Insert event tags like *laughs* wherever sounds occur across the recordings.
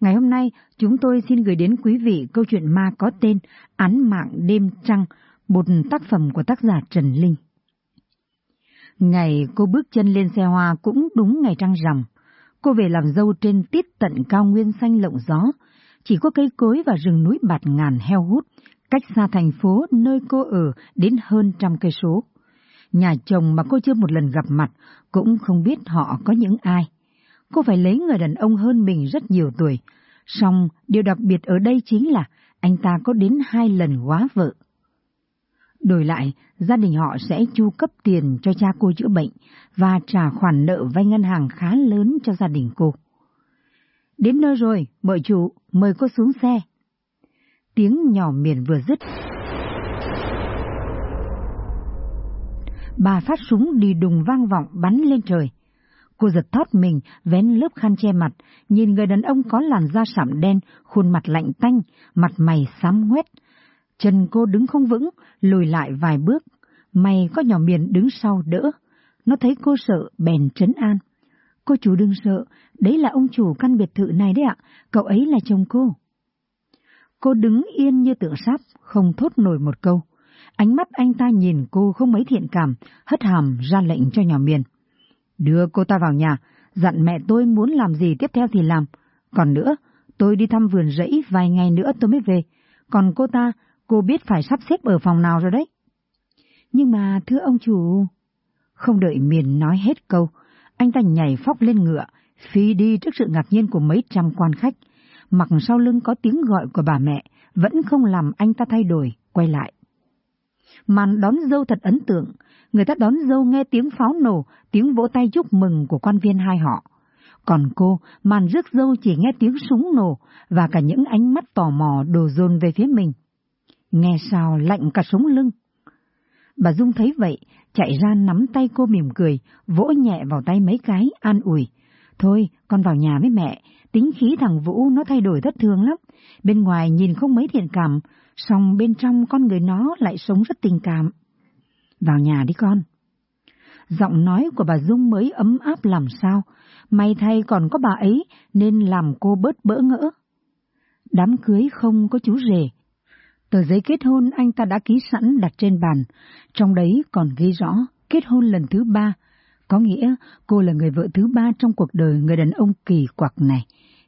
Ngày hôm nay, chúng tôi xin gửi đến quý vị câu chuyện ma có tên Án mạng đêm trăng, một tác phẩm của tác giả Trần Linh. Ngày cô bước chân lên xe hoa cũng đúng ngày trăng rằm. Cô về làm dâu trên tít tận cao nguyên xanh lộng gió, chỉ có cây cối và rừng núi bạt ngàn heo hút, cách xa thành phố nơi cô ở đến hơn trăm cây số. Nhà chồng mà cô chưa một lần gặp mặt cũng không biết họ có những ai. Cô phải lấy người đàn ông hơn mình rất nhiều tuổi, song điều đặc biệt ở đây chính là anh ta có đến hai lần quá vợ. Đổi lại, gia đình họ sẽ chu cấp tiền cho cha cô chữa bệnh và trả khoản nợ vay ngân hàng khá lớn cho gia đình cô. Đến nơi rồi, mời chủ, mời cô xuống xe. Tiếng nhỏ miền vừa dứt. Bà phát súng đi đùng vang vọng bắn lên trời. Cô giật thót mình, vén lớp khăn che mặt, nhìn người đàn ông có làn da sạm đen, khuôn mặt lạnh tanh, mặt mày xám ngoét. Chân cô đứng không vững, lùi lại vài bước. May có nhỏ miền đứng sau đỡ. Nó thấy cô sợ, bèn trấn an. Cô chủ đừng sợ, đấy là ông chủ căn biệt thự này đấy ạ, cậu ấy là chồng cô. Cô đứng yên như tượng sáp, không thốt nổi một câu. Ánh mắt anh ta nhìn cô không mấy thiện cảm, hất hàm ra lệnh cho nhỏ miền. Đưa cô ta vào nhà, dặn mẹ tôi muốn làm gì tiếp theo thì làm. Còn nữa, tôi đi thăm vườn rẫy vài ngày nữa tôi mới về. Còn cô ta, cô biết phải sắp xếp ở phòng nào rồi đấy. Nhưng mà thưa ông chủ... Không đợi miền nói hết câu, anh ta nhảy phóc lên ngựa, phi đi trước sự ngạc nhiên của mấy trăm quan khách. Mặc sau lưng có tiếng gọi của bà mẹ, vẫn không làm anh ta thay đổi, quay lại. Màn đón dâu thật ấn tượng, người ta đón dâu nghe tiếng pháo nổ, tiếng vỗ tay chúc mừng của quan viên hai họ. Còn cô, màn rước dâu chỉ nghe tiếng súng nổ và cả những ánh mắt tò mò đổ dồn về phía mình. Nghe sao lạnh cả sống lưng. Bà Dung thấy vậy, chạy ra nắm tay cô mỉm cười, vỗ nhẹ vào tay mấy cái, an ủi. Thôi, con vào nhà với mẹ, tính khí thằng Vũ nó thay đổi thất thường lắm. Bên ngoài nhìn không mấy thiện cảm, song bên trong con người nó lại sống rất tình cảm. Vào nhà đi con. Giọng nói của bà Dung mới ấm áp làm sao, may thay còn có bà ấy nên làm cô bớt bỡ ngỡ. Đám cưới không có chú rể. Tờ giấy kết hôn anh ta đã ký sẵn đặt trên bàn, trong đấy còn ghi rõ kết hôn lần thứ ba, có nghĩa cô là người vợ thứ ba trong cuộc đời người đàn ông kỳ quặc này,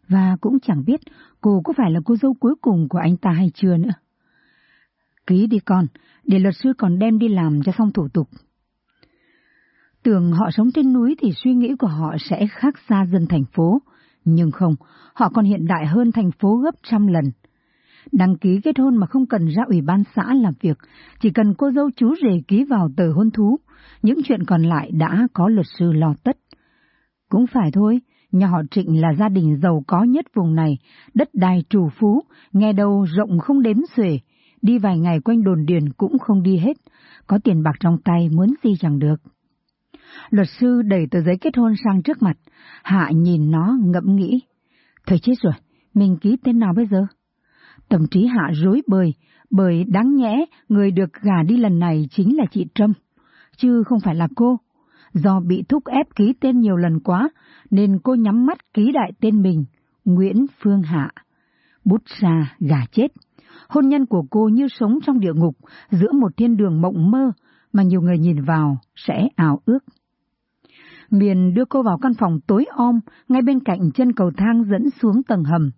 và cũng chẳng biết cô có phải là cô dâu cuối cùng của anh ta hay chưa nữa. Ký đi con, để luật sư còn đem đi làm cho xong thủ tục. Tưởng họ sống trên núi thì suy nghĩ của họ sẽ khác xa dân thành phố, nhưng không, họ còn hiện đại hơn thành phố gấp trăm lần. Đăng ký kết hôn mà không cần ra ủy ban xã làm việc, chỉ cần cô dâu chú rể ký vào tờ hôn thú, những chuyện còn lại đã có luật sư lo tất. Cũng phải thôi, nhà họ Trịnh là gia đình giàu có nhất vùng này, đất đai trù phú, nghe đâu rộng không đếm xuể, đi vài ngày quanh đồn điền cũng không đi hết, có tiền bạc trong tay muốn gì chẳng được. Luật sư đẩy tờ giấy kết hôn sang trước mặt, Hạ nhìn nó ngẫm nghĩ. thời chết rồi, mình ký tên nào bây giờ? Tổng trí Hạ rối bời, bởi đáng nhẽ người được gả đi lần này chính là chị Trâm, chứ không phải là cô. Do bị thúc ép ký tên nhiều lần quá, nên cô nhắm mắt ký đại tên mình, Nguyễn Phương Hạ. Bút ra gà chết. Hôn nhân của cô như sống trong địa ngục, giữa một thiên đường mộng mơ mà nhiều người nhìn vào sẽ ảo ước. Miền đưa cô vào căn phòng tối om, ngay bên cạnh chân cầu thang dẫn xuống tầng hầm.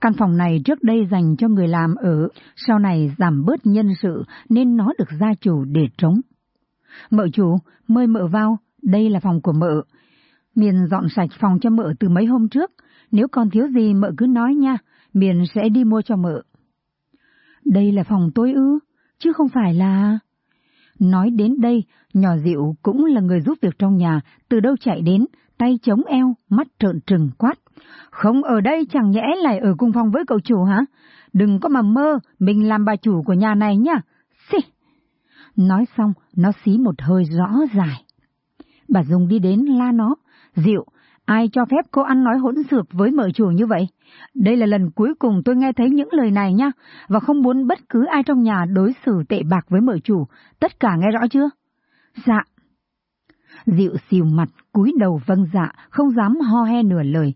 Căn phòng này trước đây dành cho người làm ở, sau này giảm bớt nhân sự nên nó được gia chủ để trống. Mợ chủ, mời mợ vào, đây là phòng của mợ. Miền dọn sạch phòng cho mợ từ mấy hôm trước, nếu còn thiếu gì mợ cứ nói nha, Miền sẽ đi mua cho mợ. Đây là phòng tôi ư, chứ không phải là... Nói đến đây, nhỏ dịu cũng là người giúp việc trong nhà, từ đâu chạy đến, tay chống eo, mắt trợn trừng quát. Không ở đây chẳng nhẽ lại ở cùng phòng với cậu chủ hả? Đừng có mà mơ, mình làm bà chủ của nhà này nhá. Xì! Nói xong, nó xí một hơi rõ dài. Bà Dung đi đến la nó. Dịu, ai cho phép cô ăn nói hỗn xược với mợ chủ như vậy? Đây là lần cuối cùng tôi nghe thấy những lời này nha, và không muốn bất cứ ai trong nhà đối xử tệ bạc với mợ chủ. Tất cả nghe rõ chưa? Dạ. Dịu xìu mặt, cúi đầu vâng dạ, không dám ho he nửa lời.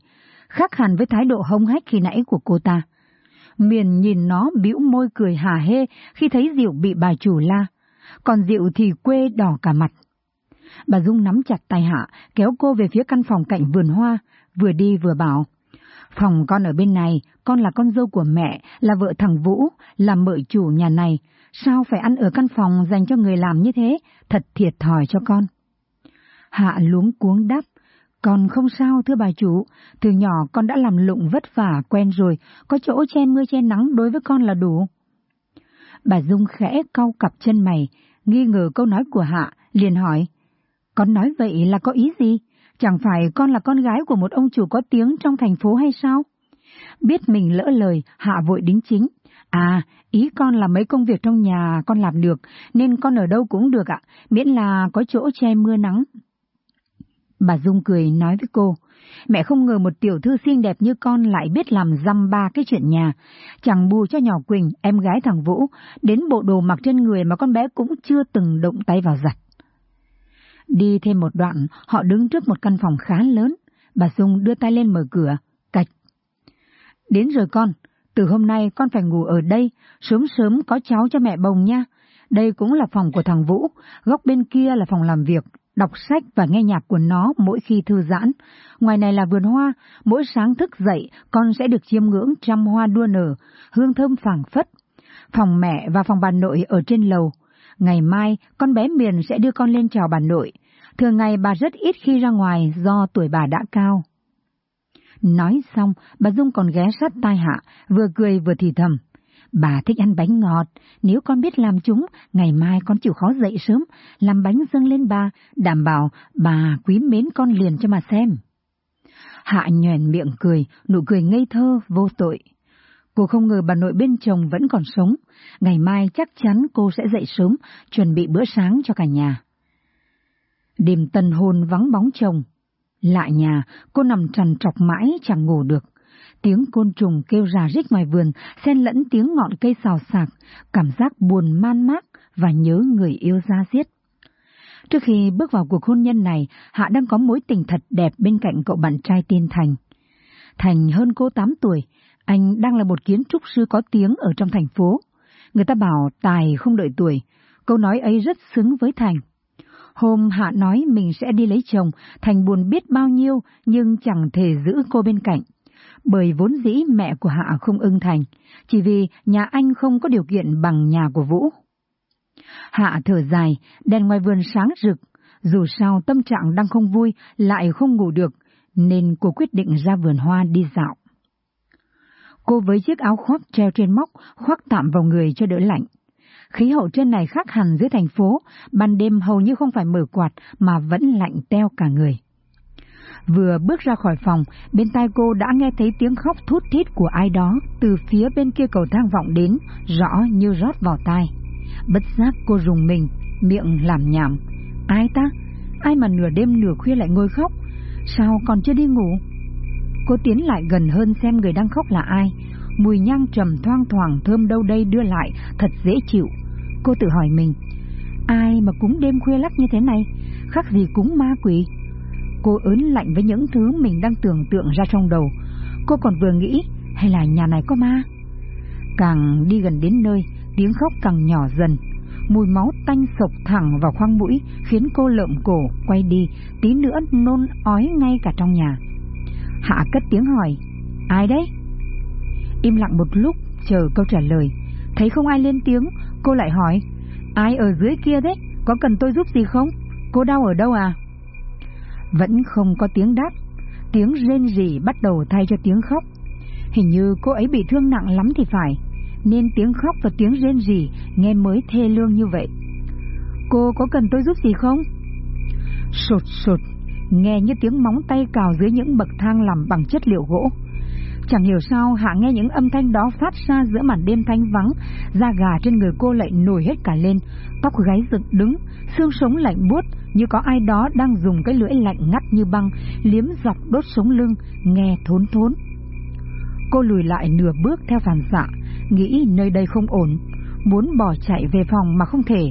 khác hẳn với thái độ hông hách khi nãy của cô ta. Miền nhìn nó bĩu môi cười hà hê khi thấy Diệu bị bà chủ la, còn Diệu thì quê đỏ cả mặt. Bà Dung nắm chặt tay Hạ, kéo cô về phía căn phòng cạnh vườn hoa, vừa đi vừa bảo. Phòng con ở bên này, con là con dâu của mẹ, là vợ thằng Vũ, là mợ chủ nhà này. Sao phải ăn ở căn phòng dành cho người làm như thế? Thật thiệt thòi cho con. Hạ luống cuống đáp. Con không sao thưa bà chủ, từ nhỏ con đã làm lụng vất vả quen rồi, có chỗ che mưa che nắng đối với con là đủ. Bà Dung khẽ cau cặp chân mày, nghi ngờ câu nói của Hạ, liền hỏi. Con nói vậy là có ý gì? Chẳng phải con là con gái của một ông chủ có tiếng trong thành phố hay sao? Biết mình lỡ lời, Hạ vội đính chính. À, ý con là mấy công việc trong nhà con làm được, nên con ở đâu cũng được ạ, miễn là có chỗ che mưa nắng. Bà Dung cười nói với cô, mẹ không ngờ một tiểu thư xinh đẹp như con lại biết làm dăm ba cái chuyện nhà. Chẳng bù cho nhỏ Quỳnh, em gái thằng Vũ, đến bộ đồ mặc trên người mà con bé cũng chưa từng động tay vào giặt. Đi thêm một đoạn, họ đứng trước một căn phòng khá lớn. Bà Dung đưa tay lên mở cửa, cạch. Đến rồi con, từ hôm nay con phải ngủ ở đây, sớm sớm có cháu cho mẹ bồng nha. Đây cũng là phòng của thằng Vũ, góc bên kia là phòng làm việc, đọc sách và nghe nhạc của nó mỗi khi thư giãn. Ngoài này là vườn hoa, mỗi sáng thức dậy con sẽ được chiêm ngưỡng trăm hoa đua nở, hương thơm phảng phất. Phòng mẹ và phòng bà nội ở trên lầu. Ngày mai con bé Miền sẽ đưa con lên chào bà nội. Thường ngày bà rất ít khi ra ngoài do tuổi bà đã cao. Nói xong, bà Dung còn ghé sát tai hạ, vừa cười vừa thì thầm. Bà thích ăn bánh ngọt, nếu con biết làm chúng, ngày mai con chịu khó dậy sớm, làm bánh dâng lên bà, đảm bảo bà quý mến con liền cho mà xem. Hạ nhoèn miệng cười, nụ cười ngây thơ, vô tội. Cô không ngờ bà nội bên chồng vẫn còn sống, ngày mai chắc chắn cô sẽ dậy sớm, chuẩn bị bữa sáng cho cả nhà. Đêm tân hôn vắng bóng chồng. Lại nhà, cô nằm trằn trọc mãi chẳng ngủ được. Tiếng côn trùng kêu rà rích ngoài vườn, xen lẫn tiếng ngọn cây xào xạc, cảm giác buồn man mác và nhớ người yêu ra giết. Trước khi bước vào cuộc hôn nhân này, Hạ đang có mối tình thật đẹp bên cạnh cậu bạn trai Tiên Thành. Thành hơn cô 8 tuổi, anh đang là một kiến trúc sư có tiếng ở trong thành phố. Người ta bảo tài không đợi tuổi, câu nói ấy rất xứng với Thành. Hôm Hạ nói mình sẽ đi lấy chồng, Thành buồn biết bao nhiêu nhưng chẳng thể giữ cô bên cạnh. Bởi vốn dĩ mẹ của Hạ không ưng Thành, chỉ vì nhà anh không có điều kiện bằng nhà của Vũ. Hạ thở dài, đèn ngoài vườn sáng rực, dù sao tâm trạng đang không vui, lại không ngủ được, nên cô quyết định ra vườn hoa đi dạo. Cô với chiếc áo khoác treo trên móc, khoác tạm vào người cho đỡ lạnh. Khí hậu trên này khác hẳn dưới thành phố, ban đêm hầu như không phải mở quạt mà vẫn lạnh teo cả người. Vừa bước ra khỏi phòng, bên tai cô đã nghe thấy tiếng khóc thút thít của ai đó từ phía bên kia cầu thang vọng đến, rõ như rót vào tai. Bất giác cô rùng mình, miệng làm nhảm. Ai ta? Ai mà nửa đêm nửa khuya lại ngồi khóc? Sao còn chưa đi ngủ? Cô tiến lại gần hơn xem người đang khóc là ai, mùi nhang trầm thoang thoảng thơm đâu đây đưa lại, thật dễ chịu. Cô tự hỏi mình, ai mà cúng đêm khuya lắc như thế này, khác gì cúng ma quỷ. Cô ớn lạnh với những thứ mình đang tưởng tượng ra trong đầu. Cô còn vừa nghĩ, hay là nhà này có ma? Càng đi gần đến nơi, tiếng khóc càng nhỏ dần. Mùi máu tanh sộc thẳng vào khoang mũi khiến cô lợm cổ, quay đi, tí nữa nôn ói ngay cả trong nhà. Hạ cất tiếng hỏi, ai đấy? Im lặng một lúc, chờ câu trả lời. Thấy không ai lên tiếng, cô lại hỏi, ai ở dưới kia đấy, có cần tôi giúp gì không? Cô đau ở đâu à? Vẫn không có tiếng đáp, tiếng rên rỉ bắt đầu thay cho tiếng khóc. Hình như cô ấy bị thương nặng lắm thì phải, nên tiếng khóc và tiếng rên rỉ nghe mới thê lương như vậy. Cô có cần tôi giúp gì không? Sụt sụt, nghe như tiếng móng tay cào dưới những bậc thang làm bằng chất liệu gỗ. Chẳng hiểu sao Hạ nghe những âm thanh đó phát ra giữa màn đêm thanh vắng, da gà trên người cô lại nổi hết cả lên, tóc gáy dựng đứng, xương sống lạnh buốt như có ai đó đang dùng cái lưỡi lạnh ngắt như băng liếm dọc đốt sống lưng, nghe thốn thốn. Cô lùi lại nửa bước theo phản xạ, nghĩ nơi đây không ổn, muốn bỏ chạy về phòng mà không thể.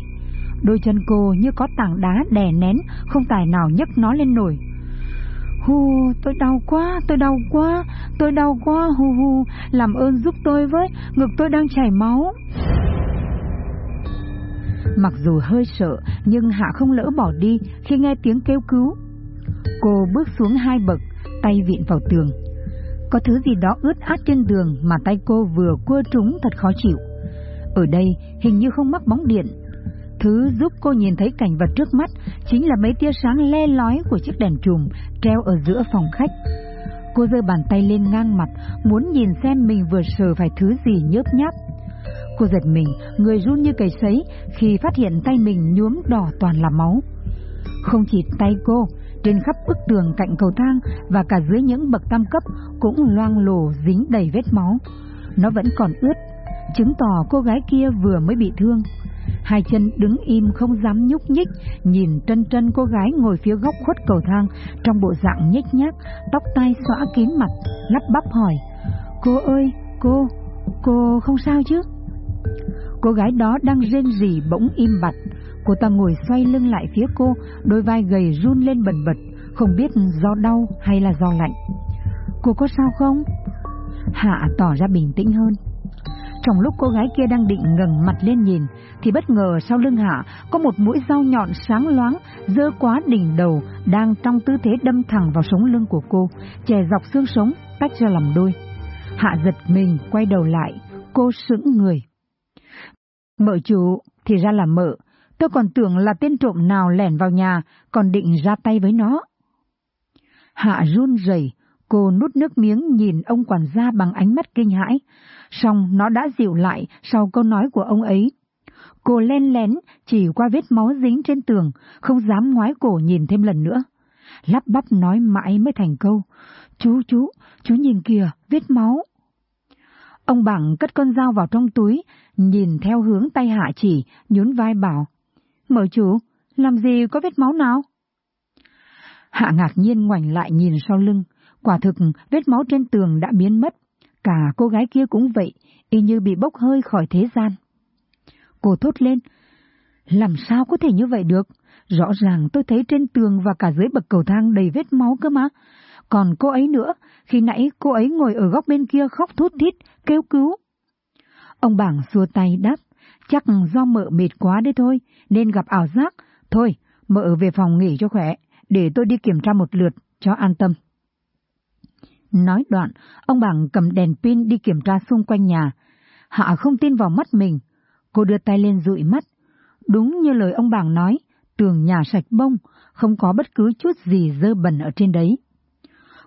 Đôi chân cô như có tảng đá đè nén, không tài nào nhấc nó lên nổi. Hù, tôi đau quá, tôi đau quá, tôi đau quá, hù hù, làm ơn giúp tôi với, ngực tôi đang chảy máu. Mặc dù hơi sợ, nhưng Hạ không lỡ bỏ đi khi nghe tiếng kêu cứu. Cô bước xuống hai bậc, tay vịn vào tường. Có thứ gì đó ướt át trên đường mà tay cô vừa cua trúng thật khó chịu. Ở đây hình như không mắc bóng điện. Thứ giúp cô nhìn thấy cảnh vật trước mắt chính là mấy tia sáng le lói của chiếc đèn trùm treo ở giữa phòng khách. Cô giơ bàn tay lên ngang mặt, muốn nhìn xem mình vừa sờ phải thứ gì nhớp nháp. Cô giật mình, người run như cầy sấy khi phát hiện tay mình nhuốm đỏ toàn là máu. Không chỉ tay cô, trên khắp bức tường cạnh cầu thang và cả dưới những bậc tam cấp cũng loang lổ dính đầy vết máu. Nó vẫn còn ướt, chứng tỏ cô gái kia vừa mới bị thương. Hai chân đứng im không dám nhúc nhích, nhìn trân trân cô gái ngồi phía góc khuất cầu thang trong bộ dạng nhếch nhác, tóc tai xõa kín mặt, lắp bắp hỏi: "Cô ơi, cô, cô không sao chứ?" Cô gái đó đang rên rỉ bỗng im bặt, cô ta ngồi xoay lưng lại phía cô, đôi vai gầy run lên bần bật, không biết do đau hay là do lạnh. Cô có sao không? Hạ tỏ ra bình tĩnh hơn. Trong lúc cô gái kia đang định ngẩng mặt lên nhìn, thì bất ngờ sau lưng Hạ có một mũi dao nhọn sáng loáng, dơ quá đỉnh đầu, đang trong tư thế đâm thẳng vào sống lưng của cô, chè dọc xương sống, tách ra làm đôi. Hạ giật mình, quay đầu lại, cô sững người. Mợ chủ, thì ra là mợ, tôi còn tưởng là tên trộm nào lẻn vào nhà, còn định ra tay với nó. Hạ run rẩy, cô nút nước miếng nhìn ông quản gia bằng ánh mắt kinh hãi, song nó đã dịu lại sau câu nói của ông ấy. Cô len lén chỉ qua vết máu dính trên tường, không dám ngoái cổ nhìn thêm lần nữa. Lắp bắp nói mãi mới thành câu. Chú, chú, chú nhìn kìa, vết máu. Ông bảng cất con dao vào trong túi, nhìn theo hướng tay hạ chỉ, nhún vai bảo. Mở chú, làm gì có vết máu nào? Hạ ngạc nhiên ngoảnh lại nhìn sau lưng, quả thực vết máu trên tường đã biến mất, cả cô gái kia cũng vậy, y như bị bốc hơi khỏi thế gian. Cô thốt lên, làm sao có thể như vậy được? Rõ ràng tôi thấy trên tường và cả dưới bậc cầu thang đầy vết máu cơ mà. Còn cô ấy nữa, khi nãy cô ấy ngồi ở góc bên kia khóc thút thít, kêu cứu. Ông bảng xua tay đáp, chắc do mợ mệt quá đấy thôi, nên gặp ảo giác. Thôi, mợ về phòng nghỉ cho khỏe, để tôi đi kiểm tra một lượt, cho an tâm. Nói đoạn, ông bảng cầm đèn pin đi kiểm tra xung quanh nhà. Hạ không tin vào mắt mình. Cô đưa tay lên dụi mắt. Đúng như lời ông bảng nói, tường nhà sạch bông, không có bất cứ chút gì dơ bẩn ở trên đấy.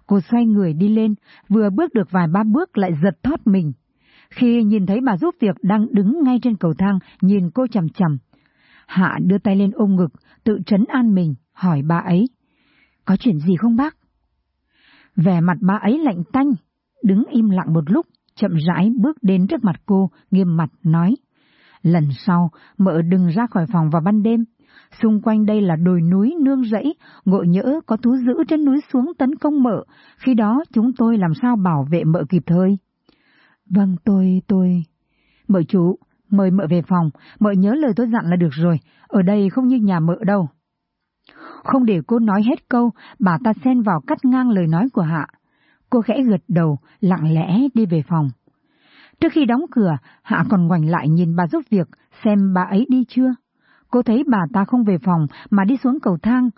Cô xoay người đi lên, vừa bước được vài ba bước lại giật thót mình. Khi nhìn thấy bà giúp việc đang đứng ngay trên cầu thang, nhìn cô chầm chầm. Hạ đưa tay lên ôm ngực, tự trấn an mình, hỏi bà ấy. Có chuyện gì không bác? Vẻ mặt bà ấy lạnh tanh, đứng im lặng một lúc, chậm rãi bước đến trước mặt cô, nghiêm mặt nói. Lần sau, mợ đừng ra khỏi phòng vào ban đêm. Xung quanh đây là đồi núi nương rẫy, ngộ nhỡ có thú dữ trên núi xuống tấn công mợ, khi đó chúng tôi làm sao bảo vệ mợ kịp thời. Vâng, tôi, tôi... Mợ chủ, mời mợ về phòng, mợ nhớ lời tôi dặn là được rồi, ở đây không như nhà mợ đâu. Không để cô nói hết câu, bà ta xen vào cắt ngang lời nói của Hạ. Cô khẽ gật đầu, lặng lẽ đi về phòng. Trước khi đóng cửa, Hạ còn ngoảnh lại nhìn bà giúp việc, xem bà ấy đi chưa. Cô thấy bà ta không về phòng mà đi xuống cầu thang.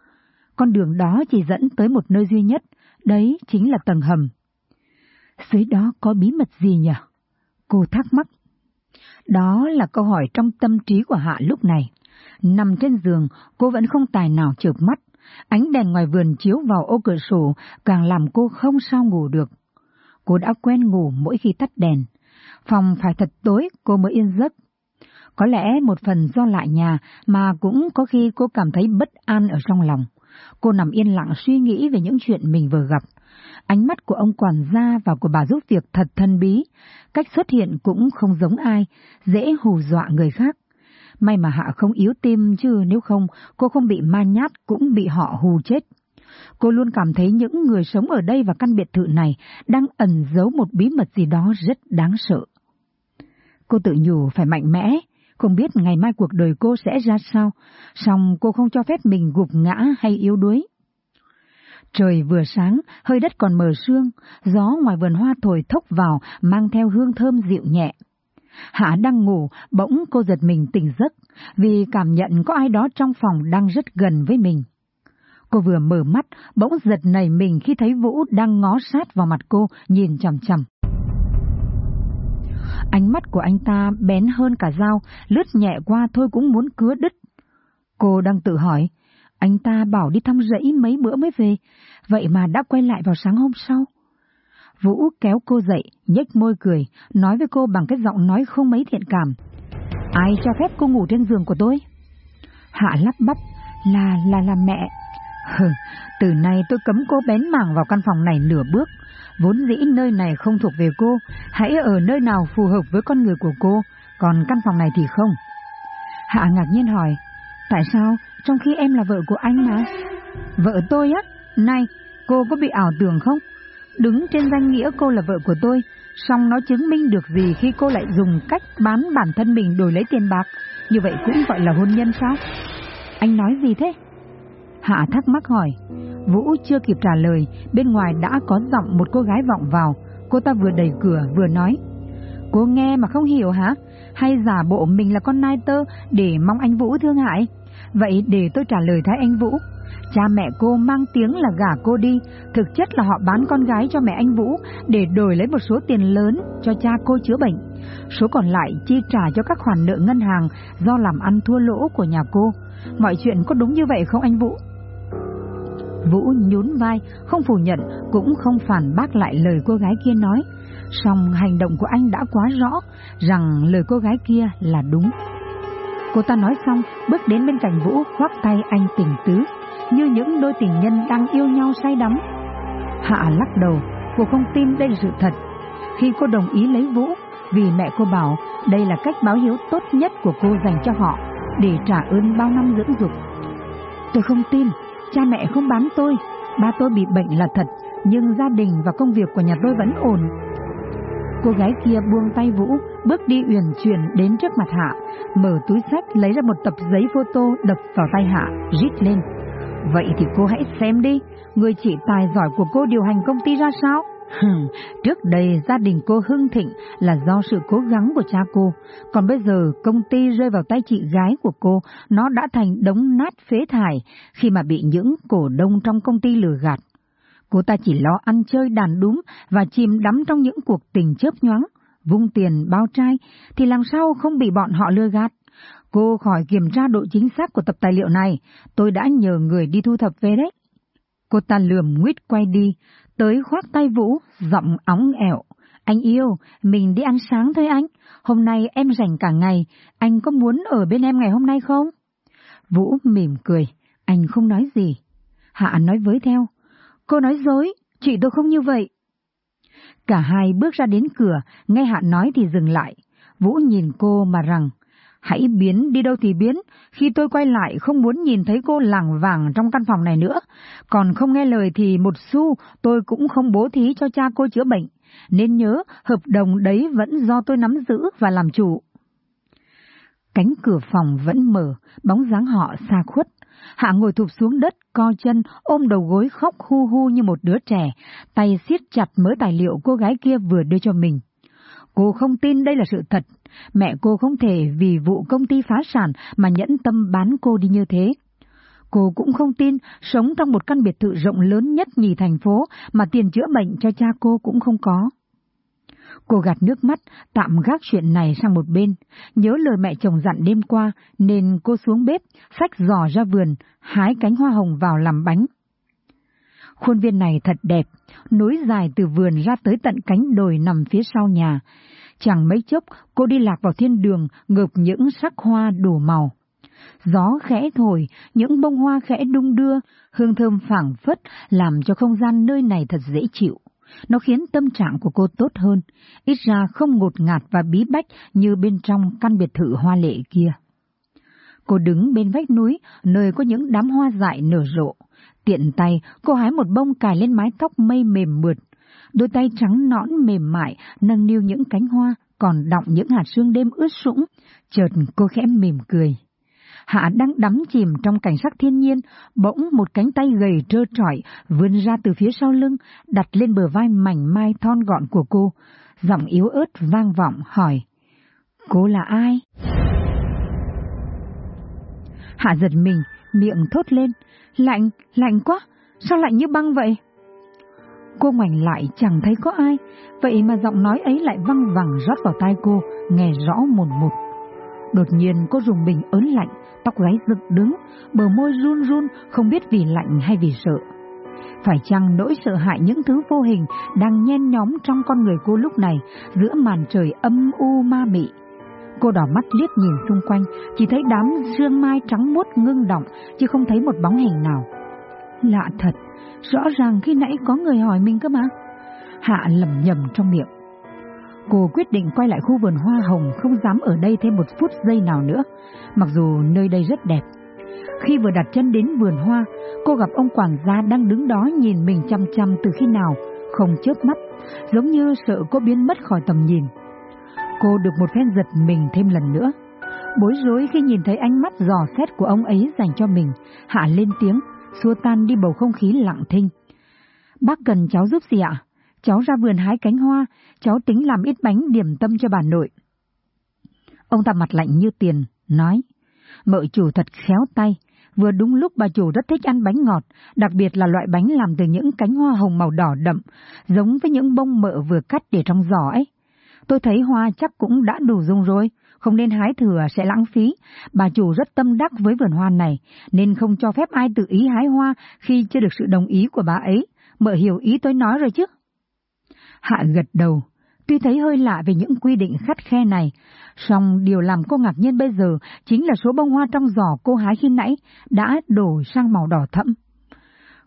Con đường đó chỉ dẫn tới một nơi duy nhất, đấy chính là tầng hầm. Dưới đó có bí mật gì nhỉ? Cô thắc mắc. Đó là câu hỏi trong tâm trí của Hạ lúc này. Nằm trên giường, cô vẫn không tài nào chợp mắt. Ánh đèn ngoài vườn chiếu vào ô cửa sổ càng làm cô không sao ngủ được. Cô đã quen ngủ mỗi khi tắt đèn. Phòng phải thật tối cô mới yên giấc. Có lẽ một phần do lại nhà mà cũng có khi cô cảm thấy bất an ở trong lòng. Cô nằm yên lặng suy nghĩ về những chuyện mình vừa gặp. Ánh mắt của ông quản gia và của bà giúp việc thật thân bí, cách xuất hiện cũng không giống ai, dễ hù dọa người khác. May mà Hạ không yếu tim chứ nếu không cô không bị ma nhát cũng bị họ hù chết. Cô luôn cảm thấy những người sống ở đây và căn biệt thự này đang ẩn giấu một bí mật gì đó rất đáng sợ. Cô tự nhủ phải mạnh mẽ, không biết ngày mai cuộc đời cô sẽ ra sao, song cô không cho phép mình gục ngã hay yếu đuối. Trời vừa sáng, hơi đất còn mờ sương, gió ngoài vườn hoa thổi thốc vào, mang theo hương thơm dịu nhẹ. Hạ đang ngủ, bỗng cô giật mình tỉnh giấc, vì cảm nhận có ai đó trong phòng đang rất gần với mình. Cô vừa mở mắt, bỗng giật nảy mình khi thấy Vũ đang ngó sát vào mặt cô, nhìn chằm chằm. Ánh mắt của anh ta bén hơn cả dao, lướt nhẹ qua thôi cũng muốn cứa đứt. Cô đang tự hỏi, anh ta bảo đi thăm rẫy mấy bữa mới về, vậy mà đã quay lại vào sáng hôm sau. Vũ kéo cô dậy, nhếch môi cười, nói với cô bằng cái giọng nói không mấy thiện cảm. Ai cho phép cô ngủ trên giường của tôi? Hạ lắp bắp, là, là là mẹ. Hừ, từ nay tôi cấm cô bén mảng vào căn phòng này nửa bước. Vốn dĩ nơi này không thuộc về cô, hãy ở nơi nào phù hợp với con người của cô, còn căn phòng này thì không. Hạ ngạc nhiên hỏi, tại sao, trong khi em là vợ của anh mà? Vợ tôi á? Này, cô có bị ảo tưởng không? Đứng trên danh nghĩa cô là vợ của tôi, song nó chứng minh được gì khi cô lại dùng cách bán bản thân mình đổi lấy tiền bạc, như vậy cũng gọi là hôn nhân sao? Anh nói gì thế? Hạ thắc mắc hỏi. Vũ chưa kịp trả lời, bên ngoài đã có giọng một cô gái vọng vào. Cô ta vừa đẩy cửa vừa nói. Cô nghe mà không hiểu hả? Hay giả bộ mình là con nai tơ để mong anh Vũ thương hại? Vậy để tôi trả lời thái anh Vũ. Cha mẹ cô mang tiếng là gả cô đi, thực chất là họ bán con gái cho mẹ anh Vũ để đổi lấy một số tiền lớn cho cha cô chữa bệnh. Số còn lại chi trả cho các khoản nợ ngân hàng do làm ăn thua lỗ của nhà cô. Mọi chuyện có đúng như vậy không anh Vũ? Vũ nhún vai, không phủ nhận, cũng không phản bác lại lời cô gái kia nói. Song hành động của anh đã quá rõ rằng lời cô gái kia là đúng. Cô ta nói xong, bước đến bên cạnh Vũ khoác tay anh tình tứ, như những đôi tình nhân đang yêu nhau say đắm. Hạ lắc đầu, cô không tin đây là sự thật. Khi cô đồng ý lấy Vũ, vì mẹ cô bảo đây là cách báo hiếu tốt nhất của cô dành cho họ, để trả ơn bao năm dưỡng dục. Tôi không tin, Cha mẹ không bán tôi, ba tôi bị bệnh là thật, nhưng gia đình và công việc của nhà tôi vẫn ổn. Cô gái kia buông tay Vũ, bước đi uyển chuyển đến trước mặt Hạ, mở túi sách lấy ra một tập giấy photo đập vào tay Hạ, rít lên. Vậy thì cô hãy xem đi, người chị tài giỏi của cô điều hành công ty ra sao? Hừm, trước đây gia đình cô hưng thịnh là do sự cố gắng của cha cô, còn bây giờ công ty rơi vào tay chị gái của cô, nó đã thành đống nát phế thải khi mà bị những cổ đông trong công ty lừa gạt. Cô ta chỉ lo ăn chơi đàn đúng và chìm đắm trong những cuộc tình chớp nhoáng, vung tiền bao trai, thì làm sao không bị bọn họ lừa gạt? Cô khỏi kiểm tra độ chính xác của tập tài liệu này, tôi đã nhờ người đi thu thập về đấy. Cô ta lườm nguyết quay đi, tới khoác tay Vũ, giọng óng ẻo. Anh yêu, mình đi ăn sáng thôi anh. Hôm nay em rảnh cả ngày, anh có muốn ở bên em ngày hôm nay không? Vũ mỉm cười, anh không nói gì. Hạ nói với theo, cô nói dối, chị tôi không như vậy. Cả hai bước ra đến cửa, nghe Hạ nói thì dừng lại. Vũ nhìn cô mà rằng, Hãy biến đi đâu thì biến, khi tôi quay lại không muốn nhìn thấy cô lảng vàng trong căn phòng này nữa, còn không nghe lời thì một xu tôi cũng không bố thí cho cha cô chữa bệnh, nên nhớ hợp đồng đấy vẫn do tôi nắm giữ và làm chủ. Cánh cửa phòng vẫn mở, bóng dáng họ xa khuất. Hạ ngồi thụp xuống đất, co chân, ôm đầu gối khóc hu hu như một đứa trẻ, tay siết chặt mớ tài liệu cô gái kia vừa đưa cho mình. Cô không tin đây là sự thật, Mẹ cô không thể vì vụ công ty phá sản mà nhẫn tâm bán cô đi như thế. Cô cũng không tin sống trong một căn biệt thự rộng lớn nhất nhì thành phố mà tiền chữa bệnh cho cha cô cũng không có. Cô gạt nước mắt, tạm gác chuyện này sang một bên, nhớ lời mẹ chồng dặn đêm qua nên cô xuống bếp, xách giò ra vườn, hái cánh hoa hồng vào làm bánh. Khuôn viên này thật đẹp, nối dài từ vườn ra tới tận cánh đồi nằm phía sau nhà, Chẳng mấy chốc, cô đi lạc vào thiên đường, ngợp những sắc hoa đủ màu. Gió khẽ thổi, những bông hoa khẽ đung đưa, hương thơm phảng phất làm cho không gian nơi này thật dễ chịu. Nó khiến tâm trạng của cô tốt hơn, ít ra không ngột ngạt và bí bách như bên trong căn biệt thự hoa lệ kia. Cô đứng bên vách núi, nơi có những đám hoa dại nở rộ. Tiện tay, cô hái một bông cài lên mái tóc mây mềm mượt, đôi tay trắng nõn mềm mại nâng niu những cánh hoa, còn đọng những hạt sương đêm ướt sũng, chợt cô khẽ mỉm cười. Hạ đang đắm chìm trong cảnh sắc thiên nhiên, bỗng một cánh tay gầy trơ trọi vươn ra từ phía sau lưng, đặt lên bờ vai mảnh mai thon gọn của cô. Giọng yếu ớt vang vọng hỏi, Cô là ai? Hạ giật mình, miệng thốt lên, lạnh, lạnh quá, sao lạnh như băng vậy? Cô ngoảnh lại chẳng thấy có ai, vậy mà giọng nói ấy lại văng vẳng rót vào tai cô, nghe rõ mồn một. Đột nhiên cô dùng mình ớn lạnh, tóc gáy dựng đứng, bờ môi run run không biết vì lạnh hay vì sợ. Phải chăng nỗi sợ hãi những thứ vô hình đang nhen nhóm trong con người cô lúc này giữa màn trời âm u ma mị? Cô đỏ mắt liếc nhìn xung quanh, chỉ thấy đám sương mai trắng muốt ngưng động, chứ không thấy một bóng hình nào. Lạ thật, rõ ràng khi nãy có người hỏi mình cơ mà. Hạ lầm nhầm trong miệng. Cô quyết định quay lại khu vườn hoa hồng không dám ở đây thêm một phút giây nào nữa, mặc dù nơi đây rất đẹp. Khi vừa đặt chân đến vườn hoa, cô gặp ông quản gia đang đứng đó nhìn mình chăm chăm từ khi nào, không chớp mắt, giống như sợ cô biến mất khỏi tầm nhìn. Cô được một phen giật mình thêm lần nữa. Bối rối khi nhìn thấy ánh mắt dò xét của ông ấy dành cho mình, hạ lên tiếng, xua tan đi bầu không khí lặng thinh. Bác cần cháu giúp gì ạ? Cháu ra vườn hái cánh hoa, cháu tính làm ít bánh điểm tâm cho bà nội. Ông ta mặt lạnh như tiền, nói, mợ chủ thật khéo tay, vừa đúng lúc bà chủ rất thích ăn bánh ngọt, đặc biệt là loại bánh làm từ những cánh hoa hồng màu đỏ đậm, giống với những bông mợ vừa cắt để trong giỏ ấy. Tôi thấy hoa chắc cũng đã đủ dùng rồi, không nên hái thừa sẽ lãng phí. Bà chủ rất tâm đắc với vườn hoa này, nên không cho phép ai tự ý hái hoa khi chưa được sự đồng ý của bà ấy. Mợ hiểu ý tôi nói rồi chứ? Hạ gật đầu, tuy thấy hơi lạ về những quy định khắt khe này, song điều làm cô ngạc nhiên bây giờ chính là số bông hoa trong giỏ cô hái khi nãy đã đổ sang màu đỏ thẫm.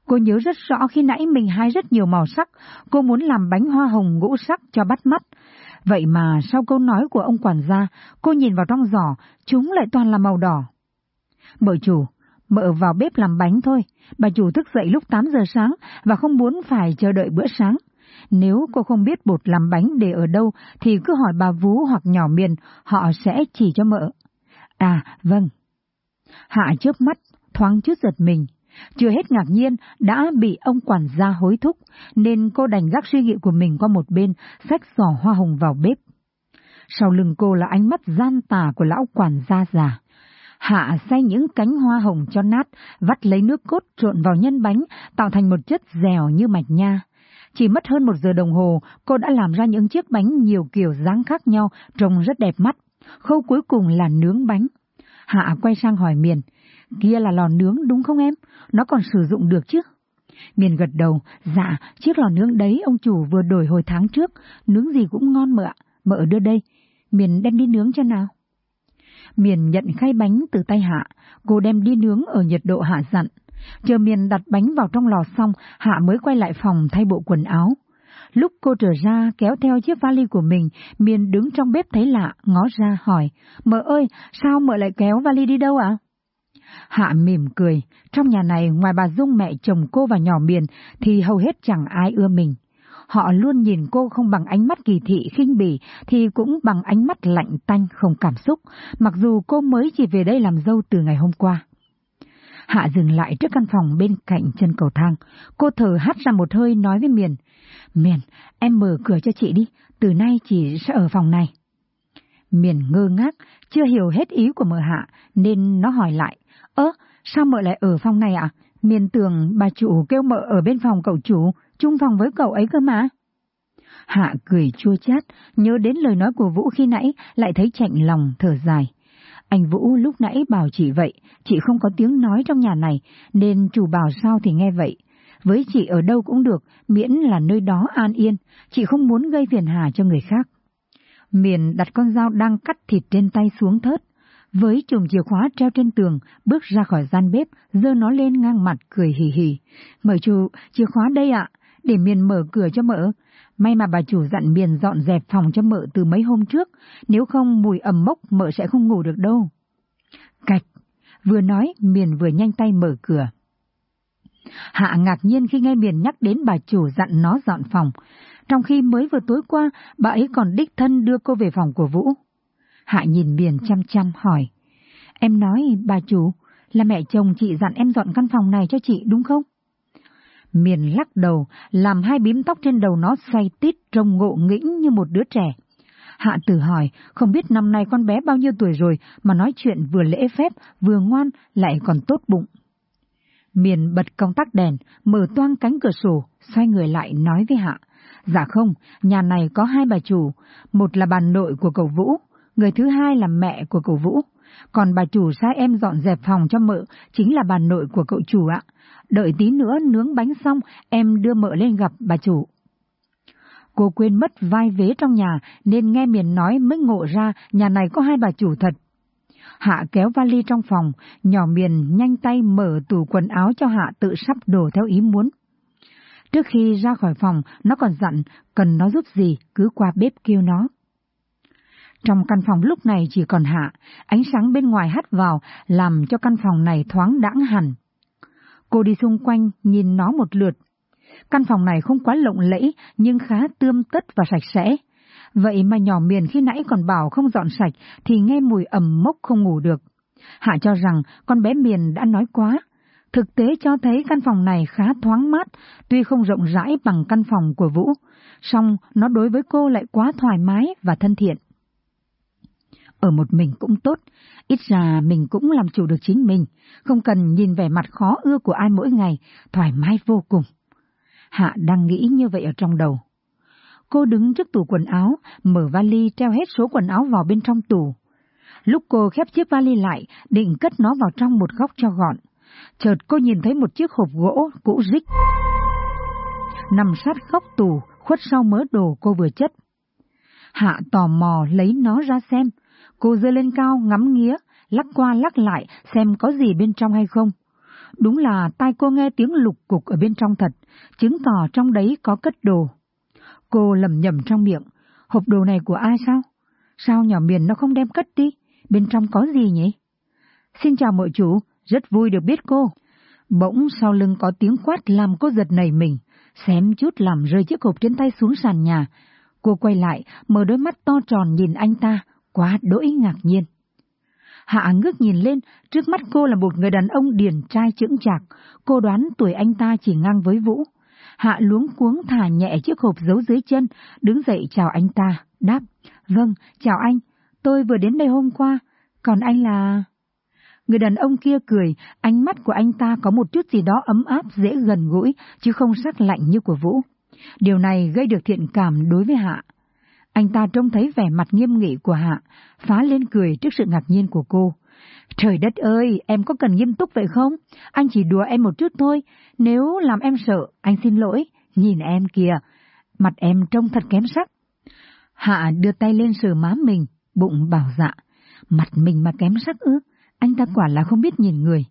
Cô nhớ rất rõ khi nãy mình hái rất nhiều màu sắc, cô muốn làm bánh hoa hồng ngũ sắc cho bắt mắt, Vậy mà sau câu nói của ông quản gia, cô nhìn vào trong giỏ, chúng lại toàn là màu đỏ. Mợ chủ, mợ vào bếp làm bánh thôi. Bà chủ thức dậy lúc 8 giờ sáng và không muốn phải chờ đợi bữa sáng. Nếu cô không biết bột làm bánh để ở đâu thì cứ hỏi bà Vú hoặc nhỏ miền, họ sẽ chỉ cho mợ. À, vâng. Hạ chớp mắt, thoáng chút giật mình. Chưa hết ngạc nhiên, đã bị ông quản gia hối thúc, nên cô đành gác suy nghĩ của mình qua một bên, xách giỏ hoa hồng vào bếp. Sau lưng cô là ánh mắt gian tà của lão quản gia già. Hạ xay những cánh hoa hồng cho nát, vắt lấy nước cốt trộn vào nhân bánh, tạo thành một chất dẻo như mạch nha. Chỉ mất hơn một giờ đồng hồ, cô đã làm ra những chiếc bánh nhiều kiểu dáng khác nhau, trông rất đẹp mắt. Khâu cuối cùng là nướng bánh. Hạ quay sang hỏi Miền, Kia là lò nướng đúng không em? Nó còn sử dụng được chứ? Miền gật đầu, dạ, chiếc lò nướng đấy ông chủ vừa đổi hồi tháng trước, nướng gì cũng ngon mợ, mợ đưa đây. Miền đem đi nướng cho nào. Miền nhận khay bánh từ tay Hạ, cô đem đi nướng ở nhiệt độ Hạ dặn. Chờ Miền đặt bánh vào trong lò xong, Hạ mới quay lại phòng thay bộ quần áo. Lúc cô trở ra kéo theo chiếc vali của mình, Miền đứng trong bếp thấy lạ, ngó ra hỏi, mợ ơi, sao mợ lại kéo vali đi đâu ạ? À? Hạ mỉm cười, trong nhà này ngoài bà Dung mẹ chồng cô và nhỏ miền thì hầu hết chẳng ai ưa mình. Họ luôn nhìn cô không bằng ánh mắt kỳ thị khinh bỉ thì cũng bằng ánh mắt lạnh tanh không cảm xúc, mặc dù cô mới chỉ về đây làm dâu từ ngày hôm qua. Hạ dừng lại trước căn phòng bên cạnh chân cầu thang. Cô thở hắt ra một hơi nói với Miền. Miền, em mở cửa cho chị đi, từ nay chị sẽ ở phòng này. Miền ngơ ngác, chưa hiểu hết ý của mờ hạ, nên nó hỏi lại. Ơ, sao mợ lại ở phòng này ạ? À? Miền tưởng bà chủ kêu mợ ở bên phòng cậu chủ, chung phòng với cậu ấy cơ mà. Hạ cười chua chát, nhớ đến lời nói của Vũ khi nãy, lại thấy chạnh lòng, thở dài. Anh Vũ lúc nãy bảo chị vậy, chị không có tiếng nói trong nhà này, nên chủ bảo sao thì nghe vậy. Với chị ở đâu cũng được, miễn là nơi đó an yên, chị không muốn gây phiền hà cho người khác. Miền đặt con dao đang cắt thịt trên tay xuống thớt, với chùm chìa khóa treo trên tường, bước ra khỏi gian bếp, dơ nó lên ngang mặt, cười hì hì. Mời chủ, chìa khóa đây ạ, để miền mở cửa cho mợ. May mà bà chủ dặn miền dọn dẹp phòng cho mợ từ mấy hôm trước, nếu không mùi ẩm mốc mợ sẽ không ngủ được đâu. Cạch, vừa nói miền vừa nhanh tay mở cửa. Hạ ngạc nhiên khi nghe miền nhắc đến bà chủ dặn nó dọn phòng, trong khi mới vừa tối qua bà ấy còn đích thân đưa cô về phòng của Vũ. Hạ nhìn miền chăm chăm hỏi. Em nói, bà chủ, là mẹ chồng chị dặn em dọn căn phòng này cho chị đúng không? Miền lắc đầu, làm hai bím tóc trên đầu nó xoay tít trông ngộ nghĩnh như một đứa trẻ. Hạ tử hỏi, không biết năm nay con bé bao nhiêu tuổi rồi mà nói chuyện vừa lễ phép, vừa ngoan, lại còn tốt bụng. Miền bật công tắc đèn, mở toang cánh cửa sổ, xoay người lại nói với Hạ. Dạ không, nhà này có hai bà chủ, một là bà nội của cậu Vũ, người thứ hai là mẹ của cậu Vũ. Còn bà chủ sai em dọn dẹp phòng cho mợ, chính là bà nội của cậu chủ ạ. Đợi tí nữa nướng bánh xong, em đưa mợ lên gặp bà chủ. Cô quên mất vai vế trong nhà, nên nghe miền nói mới ngộ ra nhà này có hai bà chủ thật. Hạ kéo vali trong phòng, nhỏ miền nhanh tay mở tủ quần áo cho Hạ tự sắp đồ theo ý muốn. Trước khi ra khỏi phòng, nó còn dặn, cần nó giúp gì, cứ qua bếp kêu nó. Trong căn phòng lúc này chỉ còn Hạ, ánh sáng bên ngoài hắt vào, làm cho căn phòng này thoáng đãng hẳn. Cô đi xung quanh, nhìn nó một lượt. Căn phòng này không quá lộng lẫy, nhưng khá tươm tất và sạch sẽ. Vậy mà nhỏ miền khi nãy còn bảo không dọn sạch, thì nghe mùi ẩm mốc không ngủ được. Hạ cho rằng con bé miền đã nói quá. Thực tế cho thấy căn phòng này khá thoáng mát, tuy không rộng rãi bằng căn phòng của Vũ, song nó đối với cô lại quá thoải mái và thân thiện. Ở một mình cũng tốt, ít ra mình cũng làm chủ được chính mình, không cần nhìn vẻ mặt khó ưa của ai mỗi ngày, thoải mái vô cùng. Hạ đang nghĩ như vậy ở trong đầu. Cô đứng trước tủ quần áo, mở vali treo hết số quần áo vào bên trong tủ. Lúc cô khép chiếc vali lại, định cất nó vào trong một góc cho gọn. Chợt cô nhìn thấy một chiếc hộp gỗ cũ rích. Nằm sát góc tủ, khuất sau mớ đồ cô vừa chất. Hạ tò mò lấy nó ra xem. Cô dơ lên cao ngắm nghía, lắc qua lắc lại xem có gì bên trong hay không. Đúng là tai cô nghe tiếng lục cục ở bên trong thật, chứng tỏ trong đấy có cất đồ. Cô lầm nhầm trong miệng, hộp đồ này của ai sao? Sao nhỏ miền nó không đem cất đi? Bên trong có gì nhỉ? Xin chào mọi chủ, rất vui được biết cô. Bỗng sau lưng có tiếng quát làm cô giật nảy mình, xém chút làm rơi chiếc hộp trên tay xuống sàn nhà. Cô quay lại, mở đôi mắt to tròn nhìn anh ta, quá đỗi ngạc nhiên. Hạ ngước nhìn lên, trước mắt cô là một người đàn ông điển trai chững chạc, cô đoán tuổi anh ta chỉ ngang với Vũ. Hạ luống cuống thả nhẹ chiếc hộp giấu dưới chân, đứng dậy chào anh ta, đáp, vâng, chào anh, tôi vừa đến đây hôm qua, còn anh là... Người đàn ông kia cười, ánh mắt của anh ta có một chút gì đó ấm áp dễ gần gũi, chứ không sắc lạnh như của Vũ. Điều này gây được thiện cảm đối với Hạ. Anh ta trông thấy vẻ mặt nghiêm nghị của Hạ, phá lên cười trước sự ngạc nhiên của cô. Trời đất ơi, em có cần nghiêm túc vậy không? Anh chỉ đùa em một chút thôi, nếu làm em sợ, anh xin lỗi, nhìn em kìa, mặt em trông thật kém sắc. Hạ đưa tay lên sờ má mình, bụng bảo dạ, mặt mình mà kém sắc ư, anh ta quả là không biết nhìn người.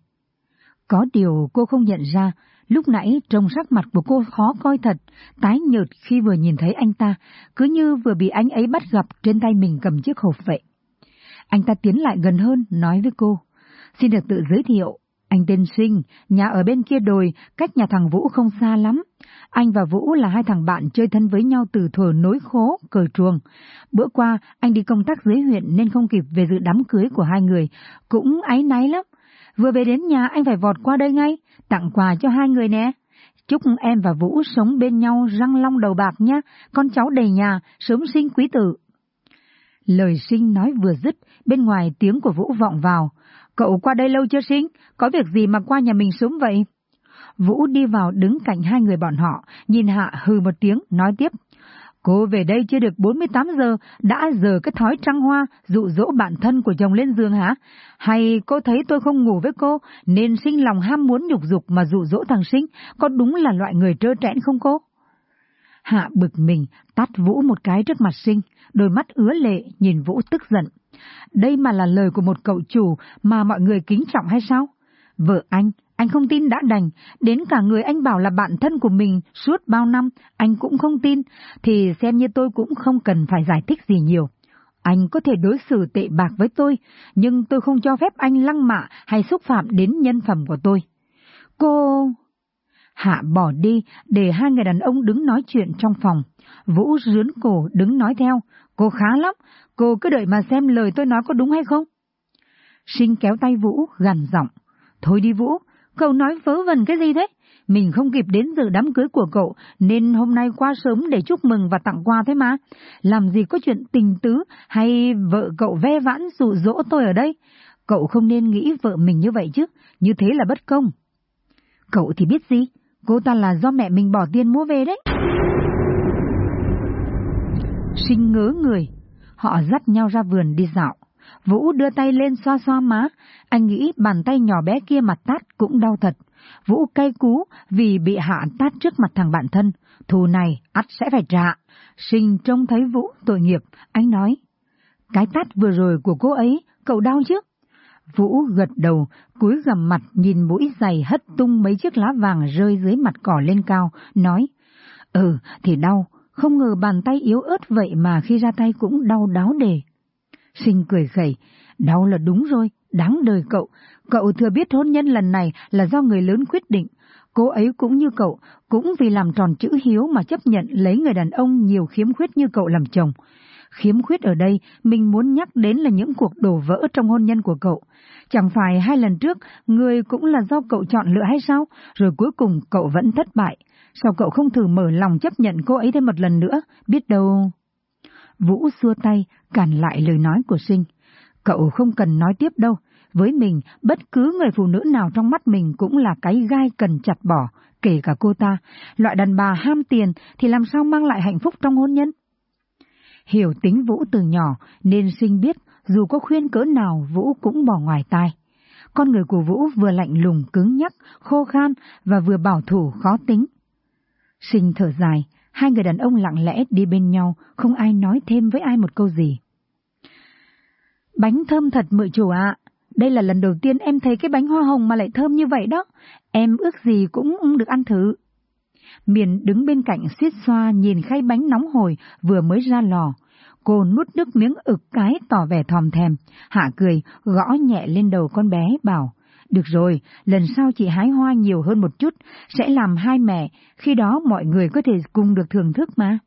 Có điều cô không nhận ra, lúc nãy trông sắc mặt của cô khó coi thật, tái nhợt khi vừa nhìn thấy anh ta, cứ như vừa bị anh ấy bắt gặp trên tay mình cầm chiếc hộp vậy. Anh ta tiến lại gần hơn, nói với cô, xin được tự giới thiệu, anh tên Sinh, nhà ở bên kia đồi, cách nhà thằng Vũ không xa lắm. Anh và Vũ là hai thằng bạn chơi thân với nhau từ thuở nối khố, cờ truồng. Bữa qua, anh đi công tác dưới huyện nên không kịp về dự đám cưới của hai người, cũng áy náy lắm. Vừa về đến nhà anh phải vọt qua đây ngay, tặng quà cho hai người nè. Chúc em và Vũ sống bên nhau răng long đầu bạc nhé, con cháu đầy nhà, sớm sinh quý tử. Lời sinh nói vừa dứt, bên ngoài tiếng của Vũ vọng vào. Cậu qua đây lâu chưa sinh? Có việc gì mà qua nhà mình sớm vậy? Vũ đi vào đứng cạnh hai người bọn họ, nhìn Hạ hừ một tiếng, nói tiếp. Cô về đây chưa được 48 giờ, đã giờ cái thói trăng hoa, dụ dỗ bạn thân của chồng lên giường hả? Hay cô thấy tôi không ngủ với cô, nên sinh lòng ham muốn nhục dục mà dụ dỗ thằng sinh, có đúng là loại người trơ trẽn không cô? Hạ bực mình, tát Vũ một cái trước mặt sinh, đôi mắt ứa lệ nhìn Vũ tức giận. Đây mà là lời của một cậu chủ mà mọi người kính trọng hay sao? Vợ anh, anh không tin đã đành, đến cả người anh bảo là bạn thân của mình suốt bao năm, anh cũng không tin, thì xem như tôi cũng không cần phải giải thích gì nhiều. Anh có thể đối xử tệ bạc với tôi, nhưng tôi không cho phép anh lăng mạ hay xúc phạm đến nhân phẩm của tôi. Cô... Hạ bỏ đi để hai người đàn ông đứng nói chuyện trong phòng. Vũ rướn cổ đứng nói theo. Cô khá lắm, cô cứ đợi mà xem lời tôi nói có đúng hay không. Sinh kéo tay Vũ, gằn giọng. Thôi đi Vũ, cậu nói vớ vẩn cái gì thế? Mình không kịp đến dự đám cưới của cậu, nên hôm nay qua sớm để chúc mừng và tặng quà thế mà. Làm gì có chuyện tình tứ hay vợ cậu ve vãn dụ dỗ tôi ở đây? Cậu không nên nghĩ vợ mình như vậy chứ, như thế là bất công. Cậu thì biết gì, cô ta là do mẹ mình bỏ tiền mua về đấy. Sinh ngớ người, họ dắt nhau ra vườn đi dạo. Vũ đưa tay lên xoa xoa má, anh nghĩ bàn tay nhỏ bé kia mặt tát cũng đau thật. Vũ cay cú vì bị hạ tát trước mặt thằng bạn thân, thù này ắt sẽ phải trả. Sinh trông thấy Vũ tội nghiệp, anh nói, cái tát vừa rồi của cô ấy, cậu đau chứ? Vũ gật đầu, cúi gầm mặt nhìn mũi dày hất tung mấy chiếc lá vàng rơi dưới mặt cỏ lên cao, nói, Ừ, thì đau, không ngờ bàn tay yếu ớt vậy mà khi ra tay cũng đau đáo đề. Sinh cười khẩy, đau là đúng rồi, đáng đời cậu. Cậu thừa biết hôn nhân lần này là do người lớn quyết định. Cô ấy cũng như cậu, cũng vì làm tròn chữ hiếu mà chấp nhận lấy người đàn ông nhiều khiếm khuyết như cậu làm chồng. Khiếm khuyết ở đây, mình muốn nhắc đến là những cuộc đổ vỡ trong hôn nhân của cậu. Chẳng phải hai lần trước, người cũng là do cậu chọn lựa hay sao? Rồi cuối cùng cậu vẫn thất bại. Sao cậu không thử mở lòng chấp nhận cô ấy thêm một lần nữa? Biết đâu... Vũ xua tay, cản lại lời nói của Sinh. Cậu không cần nói tiếp đâu. Với mình, bất cứ người phụ nữ nào trong mắt mình cũng là cái gai cần chặt bỏ, kể cả cô ta. Loại đàn bà ham tiền thì làm sao mang lại hạnh phúc trong hôn nhân? Hiểu tính Vũ từ nhỏ nên Sinh biết dù có khuyên cỡ nào Vũ cũng bỏ ngoài tai. Con người của Vũ vừa lạnh lùng cứng nhắc, khô khan và vừa bảo thủ khó tính. Sinh thở dài, hai người đàn ông lặng lẽ đi bên nhau, không ai nói thêm với ai một câu gì. Bánh thơm thật mợ chủ ạ, đây là lần đầu tiên em thấy cái bánh hoa hồng mà lại thơm như vậy đó, em ước gì cũng được ăn thử. Miền đứng bên cạnh xiết xoa nhìn khay bánh nóng hồi vừa mới ra lò. Cô nuốt nước miếng ực cái tỏ vẻ thòm thèm, hạ cười, gõ nhẹ lên đầu con bé, bảo, được rồi, lần sau chị hái hoa nhiều hơn một chút, sẽ làm hai mẹ, khi đó mọi người có thể cùng được thưởng thức mà.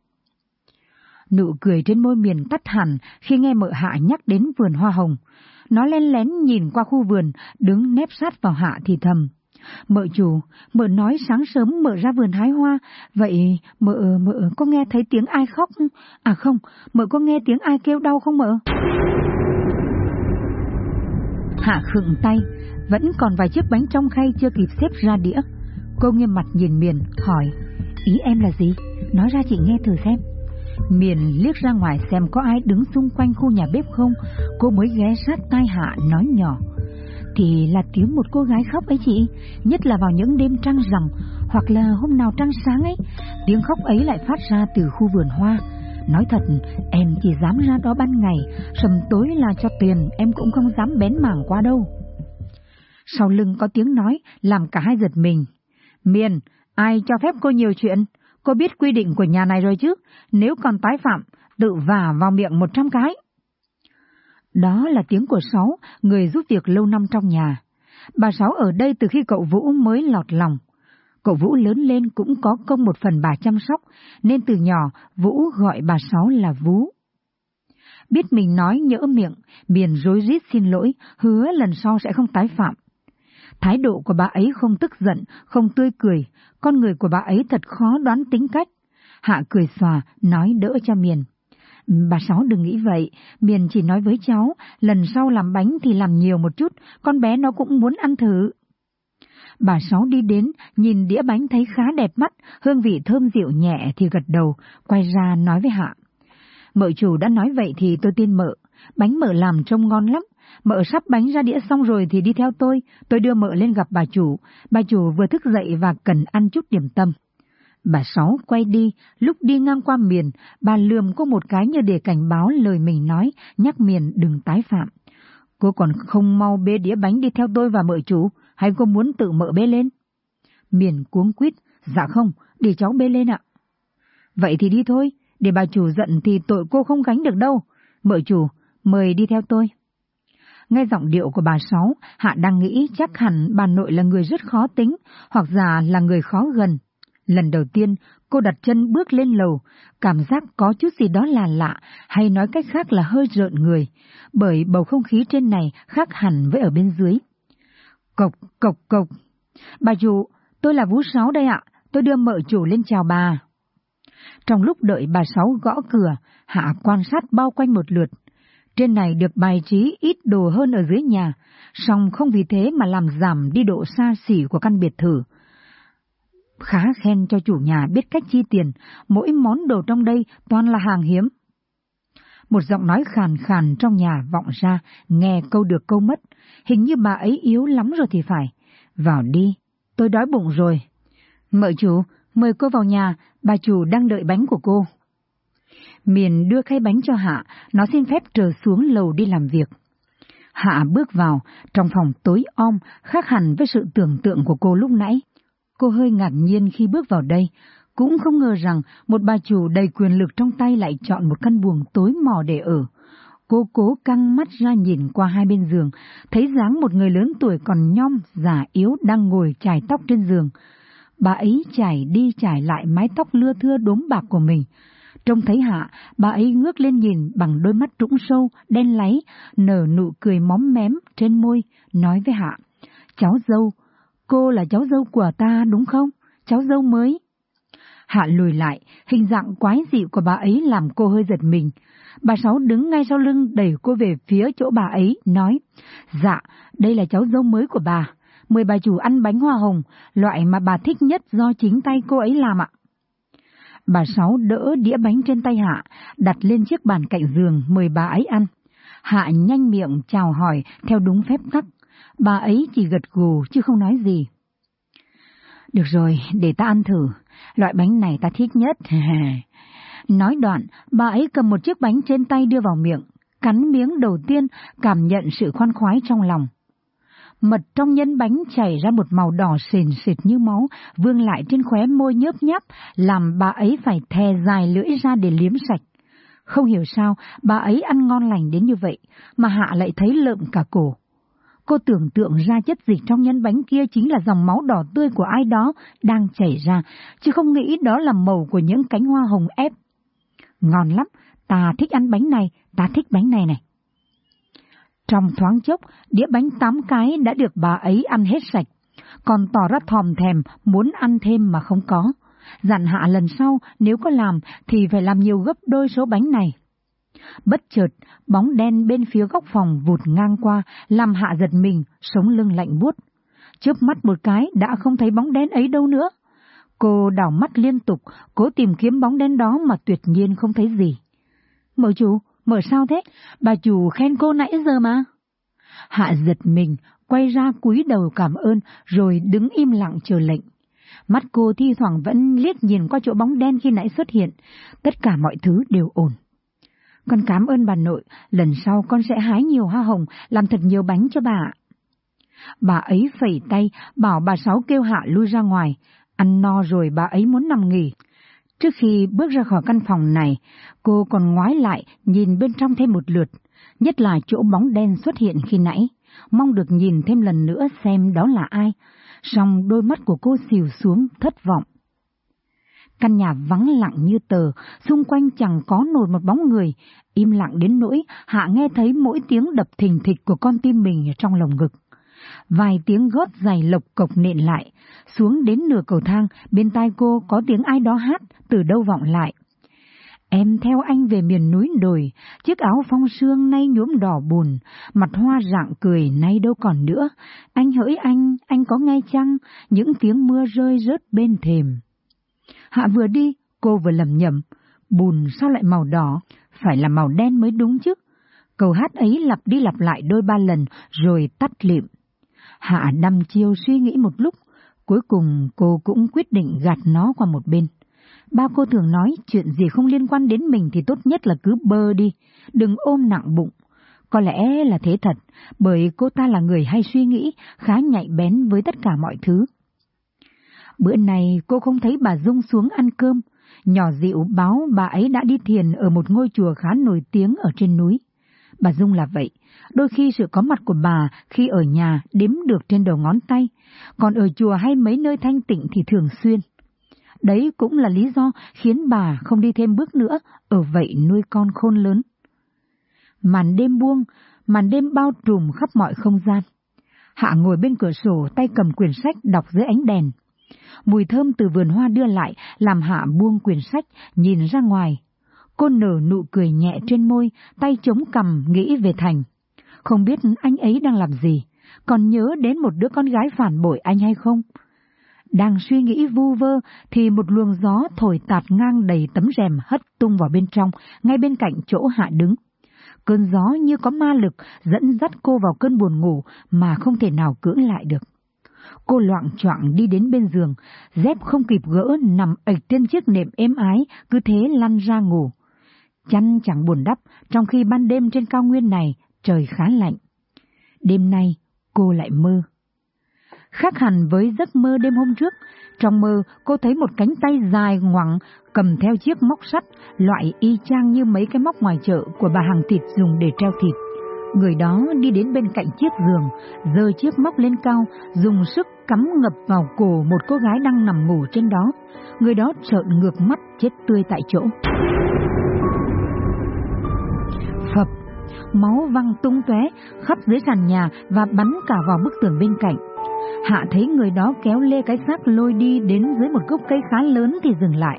Nụ cười trên môi miền tắt hẳn khi nghe mợ hạ nhắc đến vườn hoa hồng. Nó len lén nhìn qua khu vườn, đứng nép sát vào hạ thì thầm. Mợ chủ, mợ nói sáng sớm mợ ra vườn hái hoa, vậy mợ, mợ có nghe thấy tiếng ai khóc? À không, mợ có nghe tiếng ai kêu đau không mợ? Hạ khựng tay, vẫn còn vài chiếc bánh trong khay chưa kịp xếp ra đĩa. Cô nghiêm mặt nhìn Miền, hỏi, ý em là gì? Nói ra chị nghe thử xem. Miền liếc ra ngoài xem có ai đứng xung quanh khu nhà bếp không, cô mới ghé sát tai Hạ nói nhỏ. Thì là tiếng một cô gái khóc ấy chị, nhất là vào những đêm trăng rằm, hoặc là hôm nào trăng sáng ấy, tiếng khóc ấy lại phát ra từ khu vườn hoa. Nói thật, em chỉ dám ra đó ban ngày, sầm tối là cho tiền, em cũng không dám bén mảng qua đâu. Sau lưng có tiếng nói, làm cả hai giật mình. Miền, ai cho phép cô nhiều chuyện? Cô biết quy định của nhà này rồi chứ, nếu còn tái phạm, tự vả vào miệng một trăm cái. Đó là tiếng của Sáu, người giúp việc lâu năm trong nhà. Bà Sáu ở đây từ khi cậu Vũ mới lọt lòng. Cậu Vũ lớn lên cũng có công một phần bà chăm sóc, nên từ nhỏ Vũ gọi bà Sáu là Vũ. Biết mình nói nhỡ miệng, Miền rối rít xin lỗi, hứa lần sau sẽ không tái phạm. Thái độ của bà ấy không tức giận, không tươi cười, con người của bà ấy thật khó đoán tính cách. Hạ cười xòa, nói đỡ cho Miền. Bà Sáu đừng nghĩ vậy, Miền chỉ nói với cháu, lần sau làm bánh thì làm nhiều một chút, con bé nó cũng muốn ăn thử. Bà Sáu đi đến, nhìn đĩa bánh thấy khá đẹp mắt, hương vị thơm dịu nhẹ thì gật đầu, quay ra nói với Hạ. Mợ chủ đã nói vậy thì tôi tin mợ, bánh mợ làm trông ngon lắm, Mợ sắp bánh ra đĩa xong rồi thì đi theo tôi, tôi đưa mợ lên gặp bà chủ. Bà chủ vừa thức dậy và cần ăn chút điểm tâm. Bà Sáu quay đi, lúc đi ngang qua miền, bà lườm cô một cái như để cảnh báo lời mình nói, nhắc miền đừng tái phạm. Cô còn không mau bê đĩa bánh đi theo tôi và mợ chủ, hay cô muốn tự mợ bê lên? Miền cuống quýt, dạ không, để cháu bê lên ạ. Vậy thì đi thôi, để bà chủ giận thì tội cô không gánh được đâu. Mợ chủ, mời đi theo tôi. Nghe giọng điệu của bà Sáu, Hạ đang nghĩ chắc hẳn bà nội là người rất khó tính, hoặc già là người khó gần. Lần đầu tiên, cô đặt chân bước lên lầu, cảm giác có chút gì đó là lạ, hay nói cách khác là hơi rợn người, bởi bầu không khí trên này khác hẳn với ở bên dưới. Cộc, cộc, cộc. Bà chủ, tôi là Vũ Sáu đây ạ, tôi đưa mợ chủ lên chào bà. Trong lúc đợi bà Sáu gõ cửa, Hạ quan sát bao quanh một lượt. Trên này được bài trí ít đồ hơn ở dưới nhà, song không vì thế mà làm giảm đi độ xa xỉ của căn biệt thự. Khá khen cho chủ nhà biết cách chi tiền, mỗi món đồ trong đây toàn là hàng hiếm. Một giọng nói khàn khàn trong nhà vọng ra, nghe câu được câu mất, hình như bà ấy yếu lắm rồi thì phải. Vào đi, tôi đói bụng rồi. Mợ chủ, mời cô vào nhà, bà chủ đang đợi bánh của cô. Miền đưa khay bánh cho Hạ, nó xin phép trở xuống lầu đi làm việc. Hạ bước vào, trong phòng tối om, khác hẳn với sự tưởng tượng của cô lúc nãy. Cô hơi ngạc nhiên khi bước vào đây, cũng không ngờ rằng một bà chủ đầy quyền lực trong tay lại chọn một căn buồng tối mò để ở. Cô cố căng mắt ra nhìn qua hai bên giường, thấy dáng một người lớn tuổi còn nhom, già yếu đang ngồi chải tóc trên giường. Bà ấy chải đi chải lại mái tóc lưa thưa đốm bạc của mình. Trông thấy Hạ, bà ấy ngước lên nhìn bằng đôi mắt trũng sâu, đen láy, nở nụ cười móm mém trên môi, nói với Hạ. Cháu dâu, cô là cháu dâu của ta đúng không? Cháu dâu mới. Hạ lùi lại, hình dạng quái dị của bà ấy làm cô hơi giật mình. Bà Sáu đứng ngay sau lưng đẩy cô về phía chỗ bà ấy, nói, Dạ, đây là cháu dâu mới của bà. Mời bà chủ ăn bánh hoa hồng, loại mà bà thích nhất do chính tay cô ấy làm ạ. Bà Sáu đỡ đĩa bánh trên tay Hạ, đặt lên chiếc bàn cạnh giường mời bà ấy ăn. Hạ nhanh miệng chào hỏi theo đúng phép tắc. Bà ấy chỉ gật gù chứ không nói gì. Được rồi, để ta ăn thử. Loại bánh này ta thích nhất. *laughs* nói đoạn, bà ấy cầm một chiếc bánh trên tay đưa vào miệng. Cắn miếng đầu tiên, cảm nhận sự khoan khoái trong lòng. Mật trong nhân bánh chảy ra một màu đỏ sền sệt như máu, vương lại trên khóe môi nhớp nháp, làm bà ấy phải thè dài lưỡi ra để liếm sạch. Không hiểu sao bà ấy ăn ngon lành đến như vậy, mà Hạ lại thấy lợm cả cổ. Cô tưởng tượng ra chất dịch trong nhân bánh kia chính là dòng máu đỏ tươi của ai đó đang chảy ra, chứ không nghĩ đó là màu của những cánh hoa hồng ép. Ngon lắm, ta thích ăn bánh này, ta thích bánh này này. Trong thoáng chốc, đĩa bánh tám cái đã được bà ấy ăn hết sạch, còn tỏ ra thòm thèm muốn ăn thêm mà không có. Dặn hạ lần sau nếu có làm thì phải làm nhiều gấp đôi số bánh này. Bất chợt, bóng đen bên phía góc phòng vụt ngang qua, làm hạ giật mình, sống lưng lạnh buốt. Chớp mắt một cái đã không thấy bóng đen ấy đâu nữa. Cô đảo mắt liên tục, cố tìm kiếm bóng đen đó mà tuyệt nhiên không thấy gì. Mợ chủ, Mở sao thế? Bà chủ khen cô nãy giờ mà. Hạ giật mình, quay ra cúi đầu cảm ơn, rồi đứng im lặng chờ lệnh. Mắt cô thi thoảng vẫn liếc nhìn qua chỗ bóng đen khi nãy xuất hiện. Tất cả mọi thứ đều ổn. Con cảm ơn bà nội, lần sau con sẽ hái nhiều hoa hồng, làm thật nhiều bánh cho bà. Bà ấy phẩy tay, bảo bà Sáu kêu Hạ lui ra ngoài. Ăn no rồi bà ấy muốn nằm nghỉ. Trước khi bước ra khỏi căn phòng này, cô còn ngoái lại nhìn bên trong thêm một lượt, nhất là chỗ bóng đen xuất hiện khi nãy, mong được nhìn thêm lần nữa xem đó là ai. Song đôi mắt của cô xìu xuống thất vọng. Căn nhà vắng lặng như tờ, xung quanh chẳng có nổi một bóng người, im lặng đến nỗi Hạ nghe thấy mỗi tiếng đập thình thịch của con tim mình trong lồng ngực. Vài tiếng gót giày lộc cộc nện lại, xuống đến nửa cầu thang, bên tai cô có tiếng ai đó hát, từ đâu vọng lại. Em theo anh về miền núi đồi, chiếc áo phong sương nay nhuốm đỏ buồn, mặt hoa rạng cười nay đâu còn nữa. Anh hỡi anh, anh có nghe chăng, những tiếng mưa rơi rớt bên thềm. Hạ vừa đi, cô vừa lầm nhầm, bùn sao lại màu đỏ, phải là màu đen mới đúng chứ. Câu hát ấy lặp đi lặp lại đôi ba lần rồi tắt lịm. Hạ đăm chiêu suy nghĩ một lúc, cuối cùng cô cũng quyết định gạt nó qua một bên. Ba cô thường nói chuyện gì không liên quan đến mình thì tốt nhất là cứ bơ đi, đừng ôm nặng bụng. Có lẽ là thế thật, bởi cô ta là người hay suy nghĩ, khá nhạy bén với tất cả mọi thứ. Bữa này cô không thấy bà Dung xuống ăn cơm, nhỏ dịu báo bà ấy đã đi thiền ở một ngôi chùa khá nổi tiếng ở trên núi. Bà Dung là vậy, đôi khi sự có mặt của bà khi ở nhà đếm được trên đầu ngón tay, còn ở chùa hay mấy nơi thanh tịnh thì thường xuyên. Đấy cũng là lý do khiến bà không đi thêm bước nữa, ở vậy nuôi con khôn lớn. Màn đêm buông, màn đêm bao trùm khắp mọi không gian. Hạ ngồi bên cửa sổ tay cầm quyển sách đọc dưới ánh đèn. Mùi thơm từ vườn hoa đưa lại làm Hạ buông quyển sách nhìn ra ngoài. Cô nở nụ cười nhẹ trên môi, tay chống cằm nghĩ về Thành. Không biết anh ấy đang làm gì, còn nhớ đến một đứa con gái phản bội anh hay không? Đang suy nghĩ vu vơ thì một luồng gió thổi tạt ngang đầy tấm rèm hất tung vào bên trong, ngay bên cạnh chỗ Hạ đứng. Cơn gió như có ma lực dẫn dắt cô vào cơn buồn ngủ mà không thể nào cưỡng lại được. Cô loạn choạng đi đến bên giường, dép không kịp gỡ nằm ạch trên chiếc nệm êm ái, cứ thế lăn ra ngủ. Chăn chẳng buồn đắp, trong khi ban đêm trên cao nguyên này trời khá lạnh. Đêm nay cô lại mơ. Khác hẳn với giấc mơ đêm hôm trước, trong mơ cô thấy một cánh tay dài ngoằng cầm theo chiếc móc sắt, loại y chang như mấy cái móc ngoài chợ của bà hàng thịt dùng để treo thịt. Người đó đi đến bên cạnh chiếc giường, giơ chiếc móc lên cao, dùng sức cắm ngập vào cổ một cô gái đang nằm ngủ trên đó. Người đó trợn ngược mắt chết tươi tại chỗ. Máu văng tung tóe khắp dưới sàn nhà và bắn cả vào bức tường bên cạnh. Hạ thấy người đó kéo lê cái xác lôi đi đến dưới một gốc cây khá lớn thì dừng lại.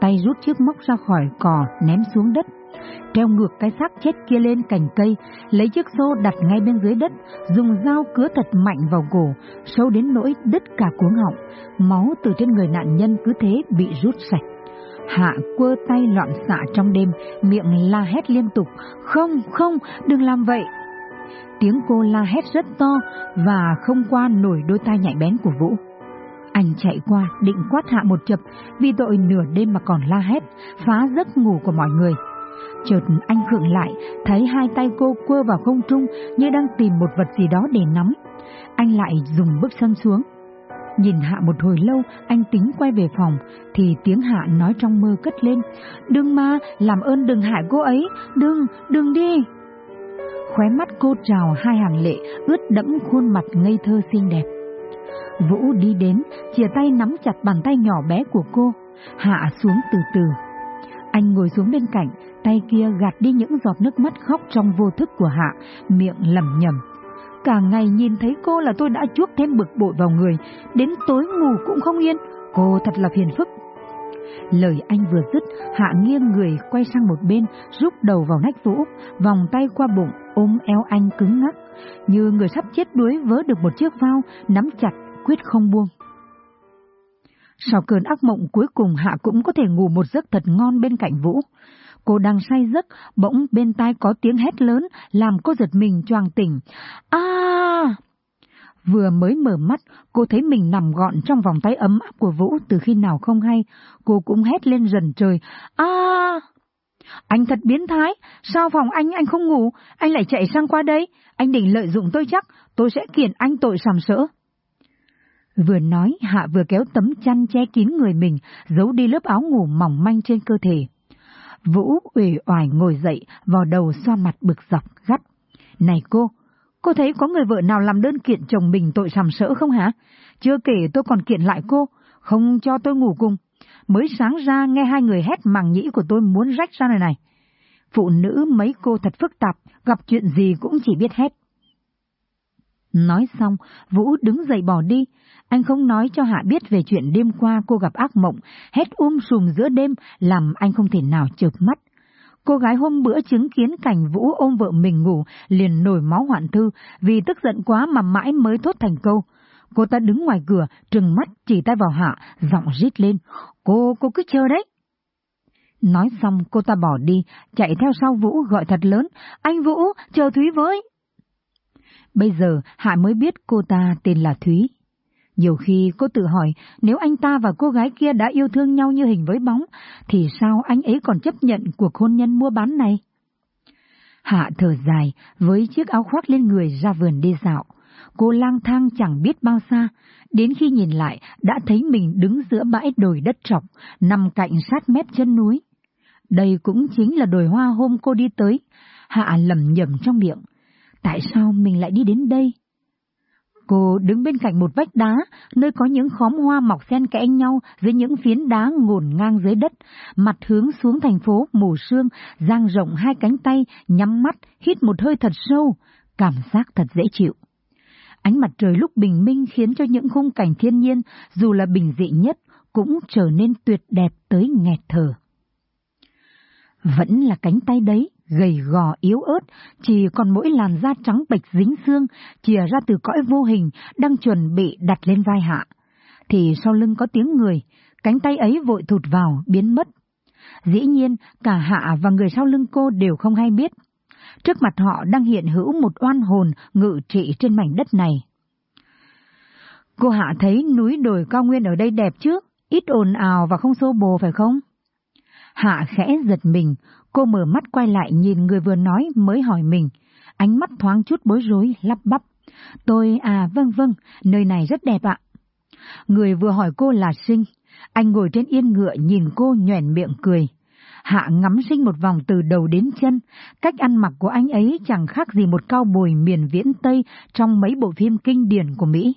Tay rút chiếc móc ra khỏi cò ném xuống đất. Treo ngược cái xác chết kia lên cành cây, lấy chiếc xô đặt ngay bên dưới đất, dùng dao cứa thật mạnh vào cổ, sâu đến nỗi đứt cả cuống họng, máu từ trên người nạn nhân cứ thế bị rút sạch. Hạ quơ tay loạn xạ trong đêm, miệng la hét liên tục, không, không, đừng làm vậy. Tiếng cô la hét rất to và không qua nổi đôi tai nhạy bén của Vũ. Anh chạy qua định quát hạ một chập vì tội nửa đêm mà còn la hét, phá giấc ngủ của mọi người. Chợt anh khựng lại, thấy hai tay cô quơ vào không trung như đang tìm một vật gì đó để nắm. Anh lại dùng bước chân xuống. Nhìn Hạ một hồi lâu, anh tính quay về phòng, thì tiếng Hạ nói trong mơ cất lên. Đừng mà, làm ơn đừng hại cô ấy, đừng, đừng đi. Khóe mắt cô trào hai hàng lệ, ướt đẫm khuôn mặt ngây thơ xinh đẹp. Vũ đi đến, chìa tay nắm chặt bàn tay nhỏ bé của cô, hạ xuống từ từ. Anh ngồi xuống bên cạnh, tay kia gạt đi những giọt nước mắt khóc trong vô thức của Hạ, miệng lẩm nhẩm. Cả ngày nhìn thấy cô là tôi đã chuốc thêm bực bội vào người, đến tối ngủ cũng không yên, cô thật là phiền phức. Lời anh vừa dứt, Hạ nghiêng người quay sang một bên, rút đầu vào nách Vũ, vòng tay qua bụng, ôm eo anh cứng ngắc, như người sắp chết đuối vớ được một chiếc phao, nắm chặt, quyết không buông. Sau cơn ác mộng cuối cùng Hạ cũng có thể ngủ một giấc thật ngon bên cạnh Vũ. Cô đang say giấc, bỗng bên tai có tiếng hét lớn, làm cô giật mình choàng tỉnh. À! Vừa mới mở mắt, cô thấy mình nằm gọn trong vòng tay ấm áp của Vũ từ khi nào không hay. Cô cũng hét lên dần trời. À! Anh thật biến thái, sao phòng anh anh không ngủ, anh lại chạy sang qua đây, anh định lợi dụng tôi chắc, tôi sẽ kiện anh tội sàm sỡ. Vừa nói, Hạ vừa kéo tấm chăn che kín người mình, giấu đi lớp áo ngủ mỏng manh trên cơ thể. Vũ uể oải ngồi dậy, vò đầu xoa mặt bực dọc, gắt. Này cô, cô thấy có người vợ nào làm đơn kiện chồng mình tội sàm sỡ không hả? Chưa kể tôi còn kiện lại cô, không cho tôi ngủ cùng. Mới sáng ra nghe hai người hét màng nhĩ của tôi muốn rách ra này này. Phụ nữ mấy cô thật phức tạp, gặp chuyện gì cũng chỉ biết hét. Nói xong, Vũ đứng dậy bỏ đi. Anh không nói cho Hạ biết về chuyện đêm qua cô gặp ác mộng, hét um sùm giữa đêm, làm anh không thể nào chợp mắt. Cô gái hôm bữa chứng kiến cảnh Vũ ôm vợ mình ngủ, liền nổi máu hoạn thư, vì tức giận quá mà mãi mới thốt thành câu. Cô ta đứng ngoài cửa, trừng mắt chỉ tay vào Hạ, giọng rít lên. Cô, cô cứ chờ đấy. Nói xong cô ta bỏ đi, chạy theo sau Vũ gọi thật lớn. Anh Vũ, chờ Thúy với. Bây giờ Hạ mới biết cô ta tên là Thúy. Nhiều khi cô tự hỏi nếu anh ta và cô gái kia đã yêu thương nhau như hình với bóng, thì sao anh ấy còn chấp nhận cuộc hôn nhân mua bán này? Hạ thở dài với chiếc áo khoác lên người ra vườn đi dạo. Cô lang thang chẳng biết bao xa, đến khi nhìn lại đã thấy mình đứng giữa bãi đồi đất trọc, nằm cạnh sát mép chân núi. Đây cũng chính là đồi hoa hôm cô đi tới. Hạ lầm nhầm trong miệng. Tại sao mình lại đi đến đây? Cô đứng bên cạnh một vách đá, nơi có những khóm hoa mọc xen kẽ nhau dưới những phiến đá ngổn ngang dưới đất, mặt hướng xuống thành phố mù sương, dang rộng hai cánh tay, nhắm mắt, hít một hơi thật sâu, cảm giác thật dễ chịu. Ánh mặt trời lúc bình minh khiến cho những khung cảnh thiên nhiên, dù là bình dị nhất, cũng trở nên tuyệt đẹp tới nghẹt thở. Vẫn là cánh tay đấy, gầy gò yếu ớt, chỉ còn mỗi làn da trắng bệch dính xương, chìa ra từ cõi vô hình, đang chuẩn bị đặt lên vai hạ. Thì sau lưng có tiếng người, cánh tay ấy vội thụt vào, biến mất. Dĩ nhiên, cả hạ và người sau lưng cô đều không hay biết. Trước mặt họ đang hiện hữu một oan hồn ngự trị trên mảnh đất này. Cô hạ thấy núi đồi cao nguyên ở đây đẹp chứ, ít ồn ào và không xô bồ phải không? Hạ khẽ giật mình, cô mở mắt quay lại nhìn người vừa nói mới hỏi mình, ánh mắt thoáng chút bối rối, lắp bắp. Tôi, à vâng vâng, nơi này rất đẹp ạ. Người vừa hỏi cô là Sinh, anh ngồi trên yên ngựa nhìn cô nhoẻn miệng cười. Hạ ngắm Sinh một vòng từ đầu đến chân, cách ăn mặc của anh ấy chẳng khác gì một cao bồi miền viễn Tây trong mấy bộ phim kinh điển của Mỹ.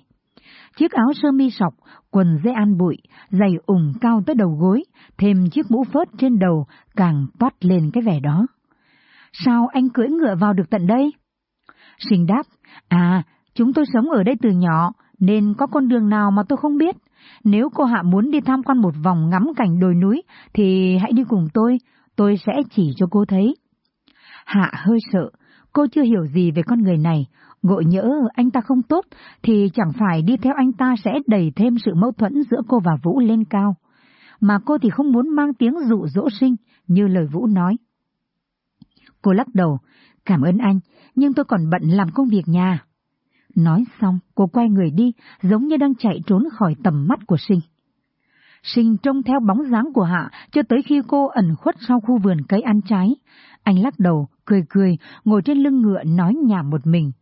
Chiếc áo sơ mi sọc, quần dây an bụi, giày ủng cao tới đầu gối, thêm chiếc mũ phớt trên đầu càng toát lên cái vẻ đó. Sao anh cưỡi ngựa vào được tận đây? Sinh đáp, à, chúng tôi sống ở đây từ nhỏ, nên có con đường nào mà tôi không biết. Nếu cô Hạ muốn đi tham quan một vòng ngắm cảnh đồi núi, thì hãy đi cùng tôi, tôi sẽ chỉ cho cô thấy. Hạ hơi sợ, cô chưa hiểu gì về con người này, Ngộ nhỡ anh ta không tốt thì chẳng phải đi theo anh ta sẽ đẩy thêm sự mâu thuẫn giữa cô và Vũ lên cao. Mà cô thì không muốn mang tiếng dụ dỗ sinh như lời Vũ nói. Cô lắc đầu, cảm ơn anh, nhưng tôi còn bận làm công việc nhà. Nói xong, cô quay người đi, giống như đang chạy trốn khỏi tầm mắt của sinh. Sinh trông theo bóng dáng của Hạ cho tới khi cô ẩn khuất sau khu vườn cây ăn trái. Anh lắc đầu, cười cười, ngồi trên lưng ngựa nói nhảm một mình.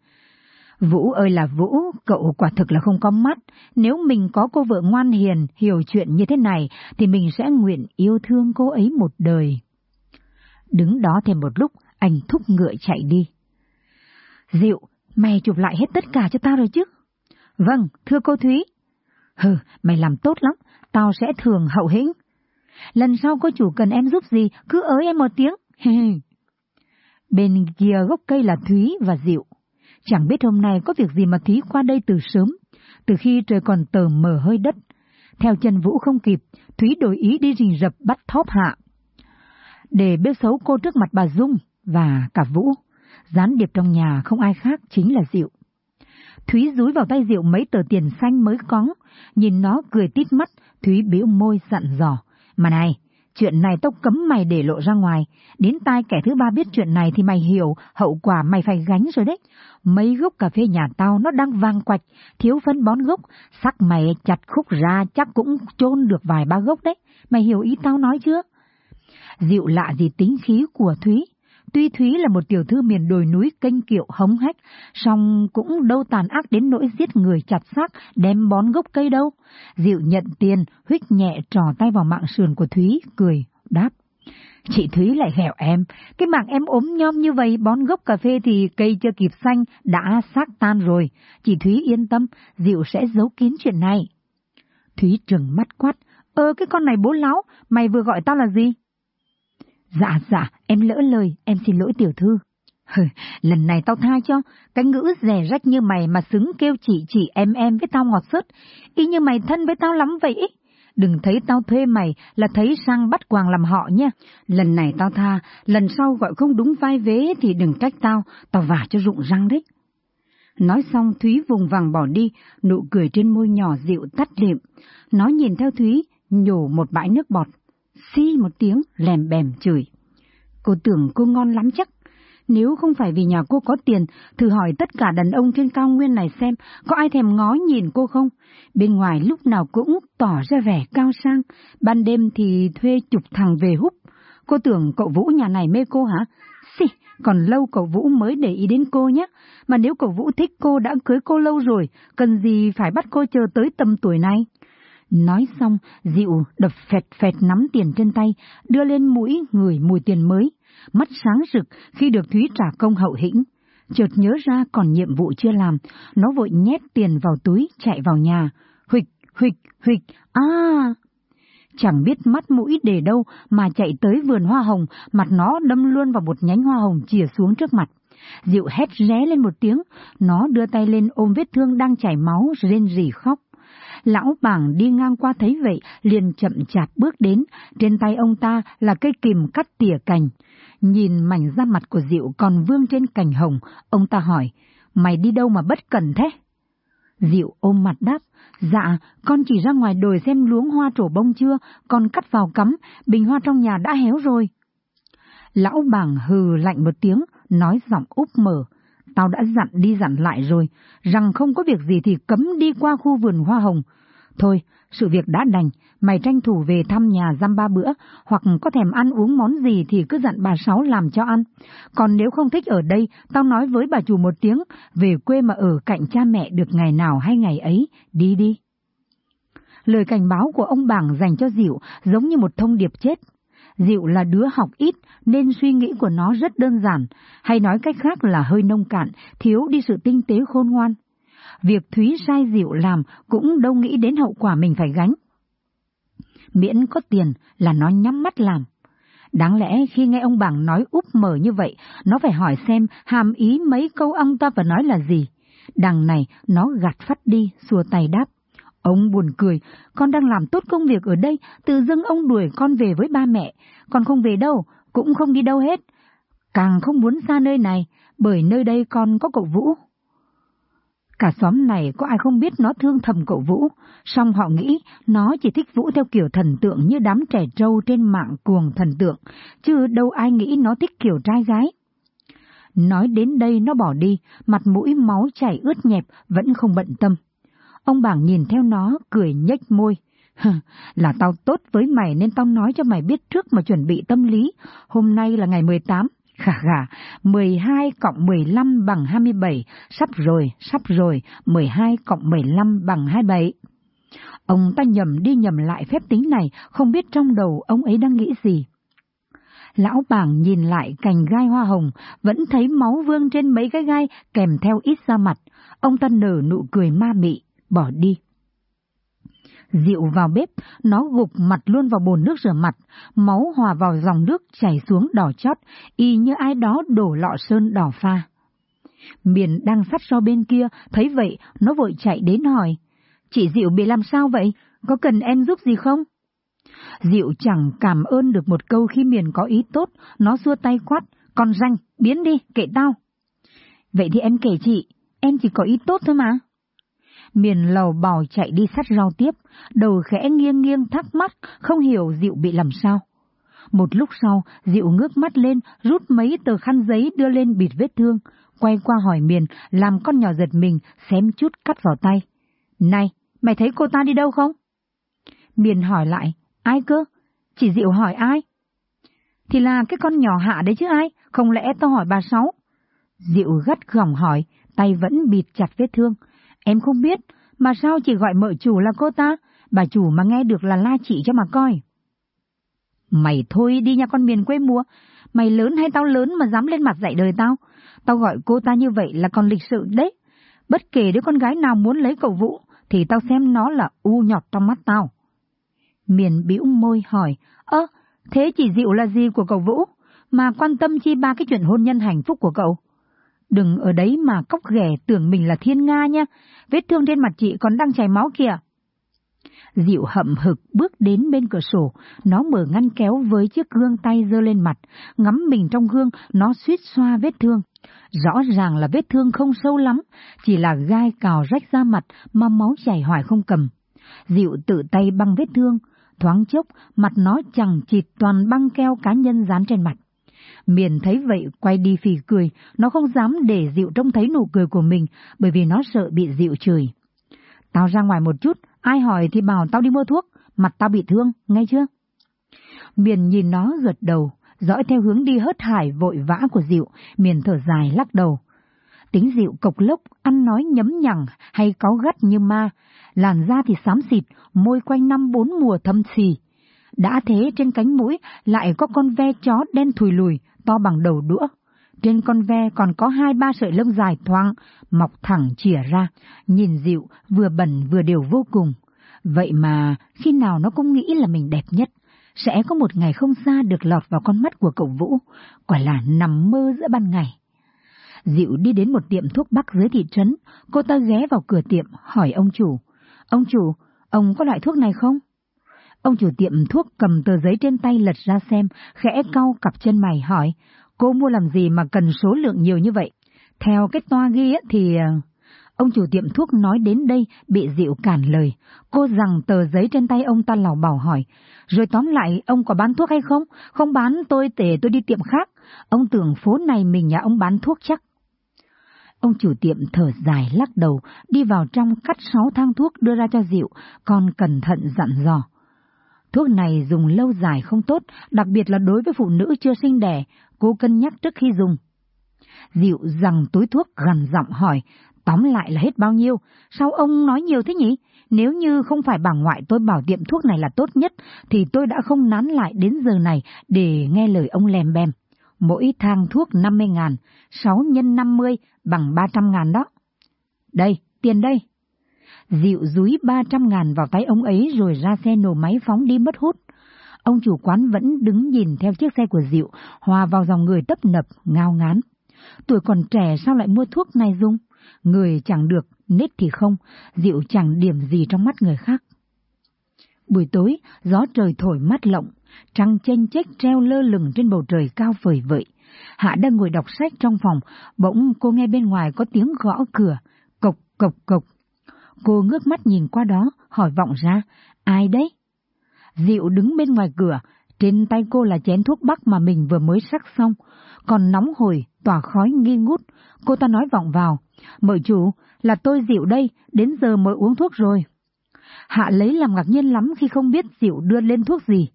Vũ ơi là Vũ, cậu quả thực là không có mắt. Nếu mình có cô vợ ngoan hiền, hiểu chuyện như thế này, thì mình sẽ nguyện yêu thương cô ấy một đời. Đứng đó thêm một lúc, anh thúc ngựa chạy đi. Diệu, mày chụp lại hết tất cả cho tao rồi chứ? Vâng, thưa cô Thúy. Hừ, mày làm tốt lắm, tao sẽ thường hậu hĩnh. Lần sau có chủ cần em giúp gì, cứ ới em một tiếng. *laughs* Bên kia gốc cây là Thúy và Diệu. Chẳng biết hôm nay có việc gì mà Thúy qua đây từ sớm, từ khi trời còn tờ mờ hơi đất. Theo chân Vũ không kịp, Thúy đổi ý đi rình rập bắt thóp hạ. Để bêu xấu cô trước mặt bà Dung và cả Vũ, gián điệp trong nhà không ai khác chính là Diệu. Thúy rúi vào tay Diệu mấy tờ tiền xanh mới cóng, nhìn nó cười tít mắt, Thúy biểu môi dặn dò. Mà này, chuyện này tao cấm mày để lộ ra ngoài, đến tai kẻ thứ ba biết chuyện này thì mày hiểu hậu quả mày phải gánh rồi đấy. Mấy gốc cà phê nhà tao nó đang vàng quạch, thiếu phân bón gốc, sắc mày chặt khúc ra chắc cũng chôn được vài ba gốc đấy, mày hiểu ý tao nói chưa? Dịu lạ gì tính khí của Thúy, Tuy Thúy là một tiểu thư miền đồi núi kênh kiệu hống hách, song cũng đâu tàn ác đến nỗi giết người chặt xác, đem bón gốc cây đâu. Dịu nhận tiền, huyết nhẹ trò tay vào mạng sườn của Thúy, cười, đáp. Chị Thúy lại ghẹo em, cái mạng em ốm nhom như vậy, bón gốc cà phê thì cây chưa kịp xanh, đã xác tan rồi. Chị Thúy yên tâm, Diệu sẽ giấu kín chuyện này. Thúy trừng mắt quát, ơ cái con này bố láo, mày vừa gọi tao là gì? Dạ dạ, em lỡ lời, em xin lỗi tiểu thư. Hừ, lần này tao tha cho, cái ngữ rẻ rách như mày mà xứng kêu chị chị em em với tao ngọt sớt, y như mày thân với tao lắm vậy. Đừng thấy tao thuê mày là thấy sang bắt quàng làm họ nha. Lần này tao tha, lần sau gọi không đúng vai vế thì đừng trách tao, tao vả cho rụng răng đấy. Nói xong Thúy vùng vàng bỏ đi, nụ cười trên môi nhỏ dịu tắt liệm. Nó nhìn theo Thúy, nhổ một bãi nước bọt xi một tiếng, lèm bèm chửi. Cô tưởng cô ngon lắm chắc. Nếu không phải vì nhà cô có tiền, thử hỏi tất cả đàn ông trên cao nguyên này xem, có ai thèm ngó nhìn cô không? Bên ngoài lúc nào cũng tỏ ra vẻ cao sang, ban đêm thì thuê chục thằng về húp. Cô tưởng cậu Vũ nhà này mê cô hả? Xì, còn lâu cậu Vũ mới để ý đến cô nhé. Mà nếu cậu Vũ thích cô đã cưới cô lâu rồi, cần gì phải bắt cô chờ tới tầm tuổi này? Nói xong, dịu đập phẹt phẹt nắm tiền trên tay, đưa lên mũi người mùi tiền mới, mắt sáng rực khi được Thúy trả công hậu hĩnh. chợt nhớ ra còn nhiệm vụ chưa làm, nó vội nhét tiền vào túi chạy vào nhà. Huịch, huịch, huịch, à! Chẳng biết mắt mũi để đâu mà chạy tới vườn hoa hồng, mặt nó đâm luôn vào một nhánh hoa hồng chìa xuống trước mặt. Diệu hét ré lên một tiếng, nó đưa tay lên ôm vết thương đang chảy máu, rên rỉ khóc. Lão bảng đi ngang qua thấy vậy, liền chậm chạp bước đến, trên tay ông ta là cây kìm cắt tỉa cành. Nhìn mảnh da mặt của Diệu còn vương trên cành hồng, ông ta hỏi, mày đi đâu mà bất cẩn thế? Diệu ôm mặt đáp, dạ, con chỉ ra ngoài đồi xem luống hoa trổ bông chưa, con cắt vào cắm, bình hoa trong nhà đã héo rồi. Lão bảng hừ lạnh một tiếng, nói giọng úp mở. Tao đã dặn đi dặn lại rồi, rằng không có việc gì thì cấm đi qua khu vườn hoa hồng. Thôi, sự việc đã đành, mày tranh thủ về thăm nhà dăm ba bữa, hoặc có thèm ăn uống món gì thì cứ dặn bà Sáu làm cho ăn. Còn nếu không thích ở đây, tao nói với bà chủ một tiếng, về quê mà ở cạnh cha mẹ được ngày nào hay ngày ấy, đi đi. Lời cảnh báo của ông Bảng dành cho Diệu giống như một thông điệp chết. Diệu là đứa học ít nên suy nghĩ của nó rất đơn giản, hay nói cách khác là hơi nông cạn, thiếu đi sự tinh tế khôn ngoan. Việc Thúy sai Diệu làm cũng đâu nghĩ đến hậu quả mình phải gánh. Miễn có tiền là nó nhắm mắt làm. Đáng lẽ khi nghe ông Bảng nói úp mở như vậy, nó phải hỏi xem hàm ý mấy câu ông ta vừa nói là gì. Đằng này nó gạt phát đi, xua tay đáp. Ông buồn cười, con đang làm tốt công việc ở đây, tự dưng ông đuổi con về với ba mẹ, con không về đâu, cũng không đi đâu hết. Càng không muốn xa nơi này, bởi nơi đây con có cậu Vũ. Cả xóm này có ai không biết nó thương thầm cậu Vũ, song họ nghĩ nó chỉ thích Vũ theo kiểu thần tượng như đám trẻ trâu trên mạng cuồng thần tượng, chứ đâu ai nghĩ nó thích kiểu trai gái. Nói đến đây nó bỏ đi, mặt mũi máu chảy ướt nhẹp, vẫn không bận tâm. Ông bảng nhìn theo nó, cười nhếch môi. là tao tốt với mày nên tao nói cho mày biết trước mà chuẩn bị tâm lý. Hôm nay là ngày 18. Khả khả, 12 cộng 15 bằng 27, sắp rồi, sắp rồi, 12 cộng 15 bằng 27. Ông ta nhầm đi nhầm lại phép tính này, không biết trong đầu ông ấy đang nghĩ gì. Lão bảng nhìn lại cành gai hoa hồng, vẫn thấy máu vương trên mấy cái gai kèm theo ít da mặt. Ông ta nở nụ cười ma mị bỏ đi. Diệu vào bếp, nó gục mặt luôn vào bồn nước rửa mặt, máu hòa vào dòng nước chảy xuống đỏ chót, y như ai đó đổ lọ sơn đỏ pha. Miền đang sắt so bên kia, thấy vậy, nó vội chạy đến hỏi, chị Diệu bị làm sao vậy, có cần em giúp gì không? Diệu chẳng cảm ơn được một câu khi Miền có ý tốt, nó xua tay quát, con ranh, biến đi, kệ tao. Vậy thì em kể chị, em chỉ có ý tốt thôi mà miền lầu bò chạy đi sắt rau tiếp, đầu khẽ nghiêng nghiêng thắc mắc, không hiểu Diệu bị làm sao. Một lúc sau, Diệu ngước mắt lên, rút mấy tờ khăn giấy đưa lên bịt vết thương, quay qua hỏi miền, làm con nhỏ giật mình, xém chút cắt vào tay. Này, mày thấy cô ta đi đâu không? Miền hỏi lại, ai cơ? Chỉ Diệu hỏi ai? Thì là cái con nhỏ hạ đấy chứ ai, không lẽ tao hỏi bà Sáu? Diệu gắt gỏng hỏi, tay vẫn bịt chặt vết thương. Em không biết, mà sao chỉ gọi mợ chủ là cô ta, bà chủ mà nghe được là la chị cho mà coi. Mày thôi đi nha con miền quê mùa, mày lớn hay tao lớn mà dám lên mặt dạy đời tao, tao gọi cô ta như vậy là còn lịch sự đấy. Bất kể đứa con gái nào muốn lấy cậu Vũ, thì tao xem nó là u nhọt trong mắt tao. Miền bĩu môi hỏi, ơ, thế chỉ dịu là gì của cậu Vũ, mà quan tâm chi ba cái chuyện hôn nhân hạnh phúc của cậu? Đừng ở đấy mà cóc ghẻ tưởng mình là thiên nga nha, vết thương trên mặt chị còn đang chảy máu kìa. Diệu hậm hực bước đến bên cửa sổ, nó mở ngăn kéo với chiếc gương tay dơ lên mặt, ngắm mình trong gương, nó suýt xoa vết thương. Rõ ràng là vết thương không sâu lắm, chỉ là gai cào rách ra mặt mà máu chảy hoài không cầm. Diệu tự tay băng vết thương, thoáng chốc mặt nó chẳng chịt toàn băng keo cá nhân dán trên mặt. Miền thấy vậy quay đi phì cười, nó không dám để Diệu trông thấy nụ cười của mình bởi vì nó sợ bị Diệu chửi. Tao ra ngoài một chút, ai hỏi thì bảo tao đi mua thuốc, mặt tao bị thương, nghe chưa? Miền nhìn nó gật đầu, dõi theo hướng đi hớt hải vội vã của Diệu, miền thở dài lắc đầu. Tính Diệu cộc lốc, ăn nói nhấm nhằng hay cáu gắt như ma, làn da thì xám xịt, môi quanh năm bốn mùa thâm xì. Đã thế trên cánh mũi lại có con ve chó đen thùi lùi, to bằng đầu đũa. trên con ve còn có hai ba sợi lông dài thoáng, mọc thẳng chìa ra, nhìn dịu, vừa bẩn vừa đều vô cùng. Vậy mà, khi nào nó cũng nghĩ là mình đẹp nhất, sẽ có một ngày không xa được lọt vào con mắt của cậu Vũ, quả là nằm mơ giữa ban ngày. Dịu đi đến một tiệm thuốc bắc dưới thị trấn, cô ta ghé vào cửa tiệm hỏi ông chủ. Ông chủ, ông có loại thuốc này không? Ông chủ tiệm thuốc cầm tờ giấy trên tay lật ra xem, khẽ cau cặp chân mày hỏi, cô mua làm gì mà cần số lượng nhiều như vậy? Theo cái toa ghi ấy, thì... Ờ, ông chủ tiệm thuốc nói đến đây bị dịu cản lời. Cô rằng tờ giấy trên tay ông ta lào bảo hỏi. Rồi tóm lại, ông có bán thuốc hay không? Không bán tôi tể tôi đi tiệm khác. Ông tưởng phố này mình nhà ông bán thuốc chắc. Ông chủ tiệm thở dài lắc đầu, đi vào trong cắt sáu thang thuốc đưa ra cho Diệu, còn cẩn thận dặn dò. Thuốc này dùng lâu dài không tốt, đặc biệt là đối với phụ nữ chưa sinh đẻ, cô cân nhắc trước khi dùng. Diệu rằng túi thuốc gần giọng hỏi, tóm lại là hết bao nhiêu, sao ông nói nhiều thế nhỉ? Nếu như không phải bà ngoại tôi bảo tiệm thuốc này là tốt nhất, thì tôi đã không nán lại đến giờ này để nghe lời ông lèm bèm. Mỗi thang thuốc 50 ngàn, 6 nhân 50 bằng 300 ngàn đó. Đây, tiền đây. Dịu dúi 300 ngàn vào tay ông ấy rồi ra xe nổ máy phóng đi mất hút. Ông chủ quán vẫn đứng nhìn theo chiếc xe của Diệu, hòa vào dòng người tấp nập, ngao ngán. Tuổi còn trẻ sao lại mua thuốc này dung? Người chẳng được, nết thì không, Diệu chẳng điểm gì trong mắt người khác. Buổi tối, gió trời thổi mát lộng, trăng chênh chếch treo lơ lửng trên bầu trời cao vời vợi. Hạ đang ngồi đọc sách trong phòng, bỗng cô nghe bên ngoài có tiếng gõ cửa, cộc cộc cộc. Cô ngước mắt nhìn qua đó, hỏi vọng ra, ai đấy? Diệu đứng bên ngoài cửa, trên tay cô là chén thuốc bắc mà mình vừa mới sắc xong, còn nóng hổi, tỏa khói nghi ngút. Cô ta nói vọng vào, mời chủ, là tôi Diệu đây, đến giờ mới uống thuốc rồi. Hạ lấy làm ngạc nhiên lắm khi không biết Diệu đưa lên thuốc gì.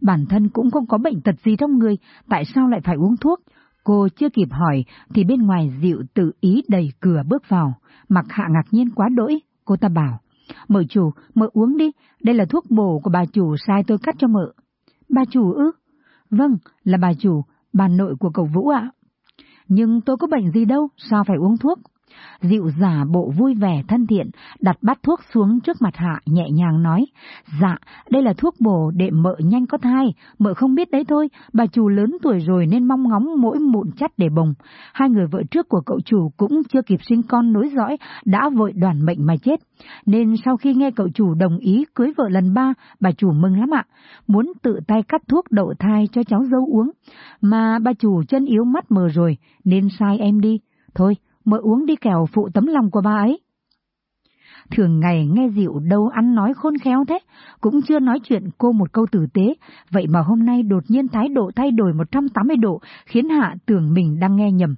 Bản thân cũng không có bệnh tật gì trong người, tại sao lại phải uống thuốc? Cô chưa kịp hỏi thì bên ngoài Diệu tự ý đẩy cửa bước vào, mặc hạ ngạc nhiên quá đỗi, cô ta bảo. Mợ chủ, mợ uống đi, đây là thuốc bổ của bà chủ sai tôi cắt cho mợ. Bà chủ ư? Vâng, là bà chủ, bà nội của cậu Vũ ạ. Nhưng tôi có bệnh gì đâu, sao phải uống thuốc? Dịu giả bộ vui vẻ thân thiện, đặt bát thuốc xuống trước mặt Hạ nhẹ nhàng nói, dạ, đây là thuốc bổ để mợ nhanh có thai, mợ không biết đấy thôi, bà chủ lớn tuổi rồi nên mong ngóng mỗi mụn chắt để bồng. Hai người vợ trước của cậu chủ cũng chưa kịp sinh con nối dõi, đã vội đoàn mệnh mà chết. Nên sau khi nghe cậu chủ đồng ý cưới vợ lần ba, bà chủ mừng lắm ạ, muốn tự tay cắt thuốc đậu thai cho cháu dâu uống. Mà bà chủ chân yếu mắt mờ rồi, nên sai em đi. Thôi, mới uống đi kèo phụ tấm lòng của bà ấy. Thường ngày nghe dịu đâu ăn nói khôn khéo thế, cũng chưa nói chuyện cô một câu tử tế, vậy mà hôm nay đột nhiên thái độ thay đổi 180 độ khiến Hạ tưởng mình đang nghe nhầm.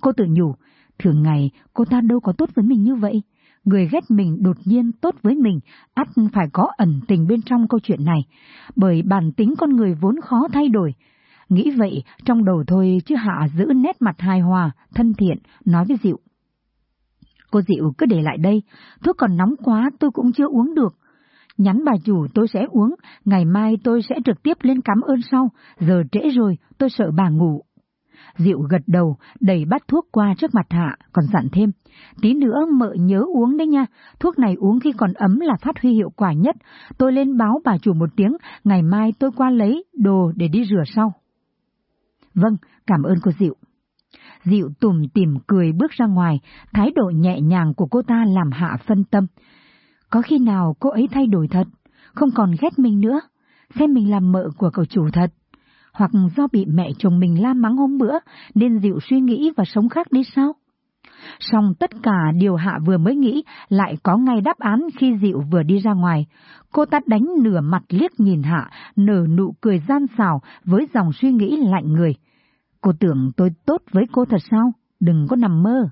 Cô tự nhủ, thường ngày cô ta đâu có tốt với mình như vậy. Người ghét mình đột nhiên tốt với mình, ắt phải có ẩn tình bên trong câu chuyện này, bởi bản tính con người vốn khó thay đổi, Nghĩ vậy, trong đầu thôi chứ Hạ giữ nét mặt hài hòa, thân thiện, nói với Diệu. Cô Diệu cứ để lại đây, thuốc còn nóng quá tôi cũng chưa uống được. Nhắn bà chủ tôi sẽ uống, ngày mai tôi sẽ trực tiếp lên cảm ơn sau, giờ trễ rồi, tôi sợ bà ngủ. Diệu gật đầu, đẩy bát thuốc qua trước mặt Hạ, còn dặn thêm. Tí nữa mợ nhớ uống đấy nha, thuốc này uống khi còn ấm là phát huy hiệu quả nhất. Tôi lên báo bà chủ một tiếng, ngày mai tôi qua lấy đồ để đi rửa sau. Vâng, cảm ơn cô Diệu. Diệu tùm tìm cười bước ra ngoài, thái độ nhẹ nhàng của cô ta làm hạ phân tâm. Có khi nào cô ấy thay đổi thật, không còn ghét mình nữa, xem mình làm mợ của cậu chủ thật. Hoặc do bị mẹ chồng mình la mắng hôm bữa nên Diệu suy nghĩ và sống khác đi sao? Xong tất cả điều Hạ vừa mới nghĩ lại có ngay đáp án khi Diệu vừa đi ra ngoài. Cô ta đánh nửa mặt liếc nhìn Hạ, nở nụ cười gian xảo với dòng suy nghĩ lạnh người. Cô tưởng tôi tốt với cô thật sao? Đừng có nằm mơ.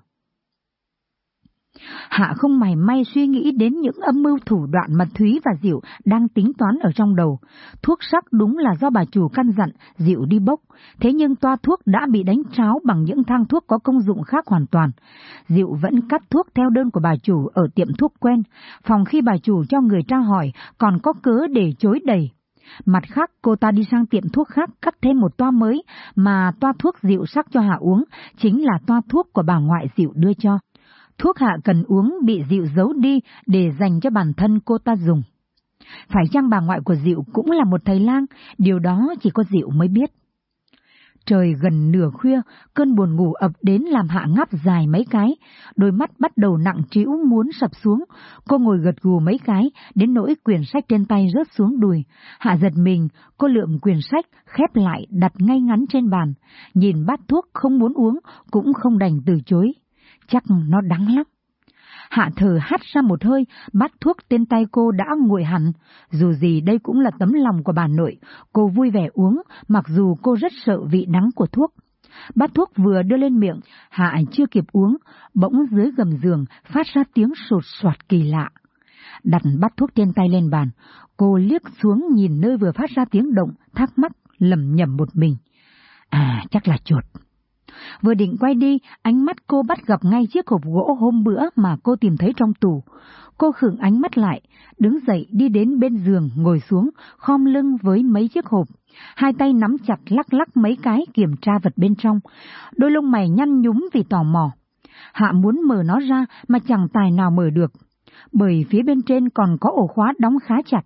Hạ không mày may suy nghĩ đến những âm mưu thủ đoạn mà Thúy và Diệu đang tính toán ở trong đầu. Thuốc sắc đúng là do bà chủ căn dặn Diệu đi bốc, thế nhưng toa thuốc đã bị đánh tráo bằng những thang thuốc có công dụng khác hoàn toàn. Diệu vẫn cắt thuốc theo đơn của bà chủ ở tiệm thuốc quen, phòng khi bà chủ cho người tra hỏi còn có cớ để chối đầy. Mặt khác, cô ta đi sang tiệm thuốc khác cắt thêm một toa mới, mà toa thuốc dịu sắc cho Hạ uống, chính là toa thuốc của bà ngoại dịu đưa cho. Thuốc Hạ cần uống bị dịu giấu đi để dành cho bản thân cô ta dùng. Phải chăng bà ngoại của Diệu cũng là một thầy lang, điều đó chỉ có Diệu mới biết. Trời gần nửa khuya, cơn buồn ngủ ập đến làm hạ ngáp dài mấy cái, đôi mắt bắt đầu nặng trĩu muốn sập xuống. Cô ngồi gật gù mấy cái, đến nỗi quyển sách trên tay rớt xuống đùi. Hạ giật mình, cô lượm quyển sách, khép lại, đặt ngay ngắn trên bàn. Nhìn bát thuốc không muốn uống, cũng không đành từ chối. Chắc nó đắng lắm. Hạ thở hắt ra một hơi, bắt thuốc trên tay cô đã nguội hẳn. Dù gì đây cũng là tấm lòng của bà nội, cô vui vẻ uống, mặc dù cô rất sợ vị đắng của thuốc. Bát thuốc vừa đưa lên miệng, Hạ chưa kịp uống, bỗng dưới gầm giường phát ra tiếng sột soạt kỳ lạ. Đặt bát thuốc trên tay lên bàn, cô liếc xuống nhìn nơi vừa phát ra tiếng động, thắc mắc, lầm nhầm một mình. À, chắc là chuột. Vừa định quay đi, ánh mắt cô bắt gặp ngay chiếc hộp gỗ hôm bữa mà cô tìm thấy trong tủ. Cô khựng ánh mắt lại, đứng dậy đi đến bên giường, ngồi xuống, khom lưng với mấy chiếc hộp. Hai tay nắm chặt lắc lắc mấy cái kiểm tra vật bên trong. Đôi lông mày nhăn nhúm vì tò mò. Hạ muốn mở nó ra mà chẳng tài nào mở được, bởi phía bên trên còn có ổ khóa đóng khá chặt.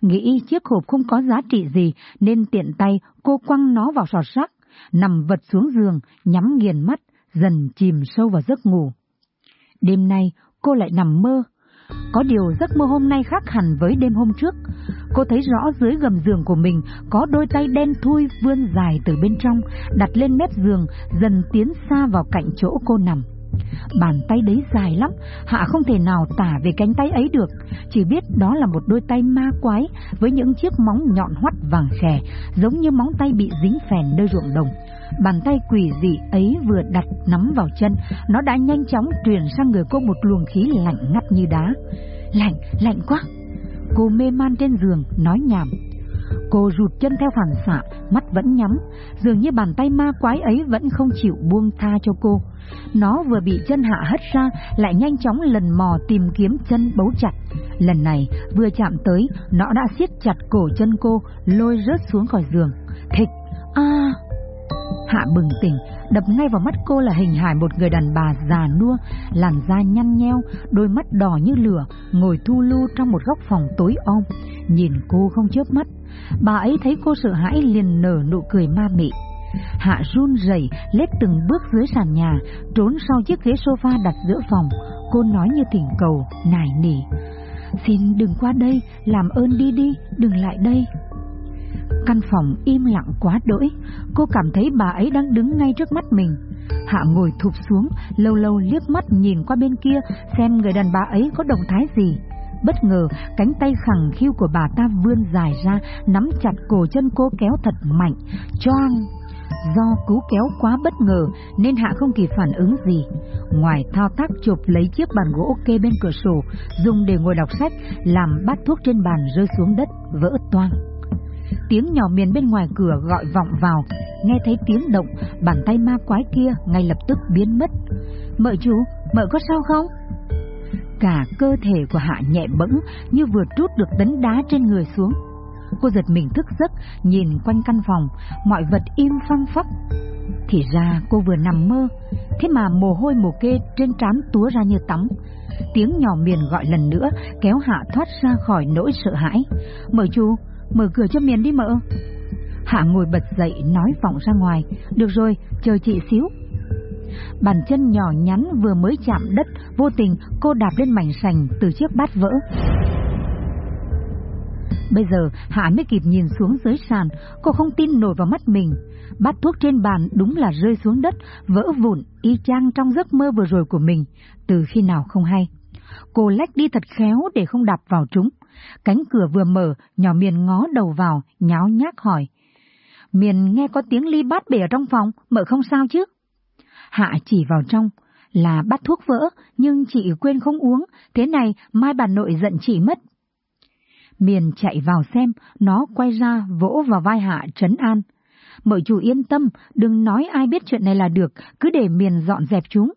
Nghĩ chiếc hộp không có giá trị gì nên tiện tay cô quăng nó vào sọt rác nằm vật xuống giường, nhắm nghiền mắt, dần chìm sâu vào giấc ngủ. Đêm nay, cô lại nằm mơ. Có điều giấc mơ hôm nay khác hẳn với đêm hôm trước. Cô thấy rõ dưới gầm giường của mình có đôi tay đen thui vươn dài từ bên trong, đặt lên mép giường, dần tiến xa vào cạnh chỗ cô nằm. Bàn tay đấy dài lắm, Hạ không thể nào tả về cánh tay ấy được, chỉ biết đó là một đôi tay ma quái với những chiếc móng nhọn hoắt vàng khè, giống như móng tay bị dính phèn nơi ruộng đồng. Bàn tay quỷ dị ấy vừa đặt nắm vào chân, nó đã nhanh chóng truyền sang người cô một luồng khí lạnh ngắt như đá. Lạnh, lạnh quá! Cô mê man trên giường, nói nhảm. Cô rụt chân theo phản xạ, mắt vẫn nhắm, dường như bàn tay ma quái ấy vẫn không chịu buông tha cho cô. Nó vừa bị chân hạ hất ra, lại nhanh chóng lần mò tìm kiếm chân bấu chặt. Lần này, vừa chạm tới, nó đã siết chặt cổ chân cô, lôi rớt xuống khỏi giường. Thịch! À! Hạ bừng tỉnh, đập ngay vào mắt cô là hình hài một người đàn bà già nua, làn da nhăn nheo, đôi mắt đỏ như lửa, ngồi thu lưu trong một góc phòng tối om. Nhìn cô không chớp mắt, bà ấy thấy cô sợ hãi liền nở nụ cười ma mị. Hạ run rẩy lết từng bước dưới sàn nhà, trốn sau chiếc ghế sofa đặt giữa phòng. Cô nói như thỉnh cầu, nài nỉ. Xin đừng qua đây, làm ơn đi đi, đừng lại đây. Căn phòng im lặng quá đỗi, cô cảm thấy bà ấy đang đứng ngay trước mắt mình. Hạ ngồi thụp xuống, lâu lâu liếc mắt nhìn qua bên kia xem người đàn bà ấy có động thái gì. Bất ngờ, cánh tay khẳng khiu của bà ta vươn dài ra, nắm chặt cổ chân cô kéo thật mạnh, choang Do cứu kéo quá bất ngờ nên Hạ không kịp phản ứng gì. Ngoài thao tác chụp lấy chiếc bàn gỗ kê bên cửa sổ, dùng để ngồi đọc sách, làm bát thuốc trên bàn rơi xuống đất, vỡ toang. Tiếng nhỏ miền bên ngoài cửa gọi vọng vào, nghe thấy tiếng động, bàn tay ma quái kia ngay lập tức biến mất. Mợ chú, mợ có sao không? Cả cơ thể của Hạ nhẹ bẫng như vừa trút được tấn đá trên người xuống. Cô giật mình thức giấc, nhìn quanh căn phòng, mọi vật im phăng phắc. Thì ra cô vừa nằm mơ, thế mà mồ hôi mồ kê trên trán túa ra như tắm. Tiếng nhỏ miền gọi lần nữa, kéo Hạ thoát ra khỏi nỗi sợ hãi. mở chú, mở cửa cho miền đi mợ. Hạ ngồi bật dậy nói vọng ra ngoài, được rồi, chờ chị xíu. Bàn chân nhỏ nhắn vừa mới chạm đất, vô tình cô đạp lên mảnh sành từ chiếc bát vỡ. Bây giờ Hạ mới kịp nhìn xuống dưới sàn, cô không tin nổi vào mắt mình. Bát thuốc trên bàn đúng là rơi xuống đất, vỡ vụn, y chang trong giấc mơ vừa rồi của mình, từ khi nào không hay. Cô lách đi thật khéo để không đạp vào chúng. Cánh cửa vừa mở, nhỏ miền ngó đầu vào, nháo nhác hỏi. Miền nghe có tiếng ly bát bể ở trong phòng, mở không sao chứ? Hạ chỉ vào trong, là bát thuốc vỡ, nhưng chị quên không uống, thế này mai bà nội giận chị mất. Miền chạy vào xem, nó quay ra vỗ vào vai Hạ trấn an. Mợ chủ yên tâm, đừng nói ai biết chuyện này là được, cứ để Miền dọn dẹp chúng.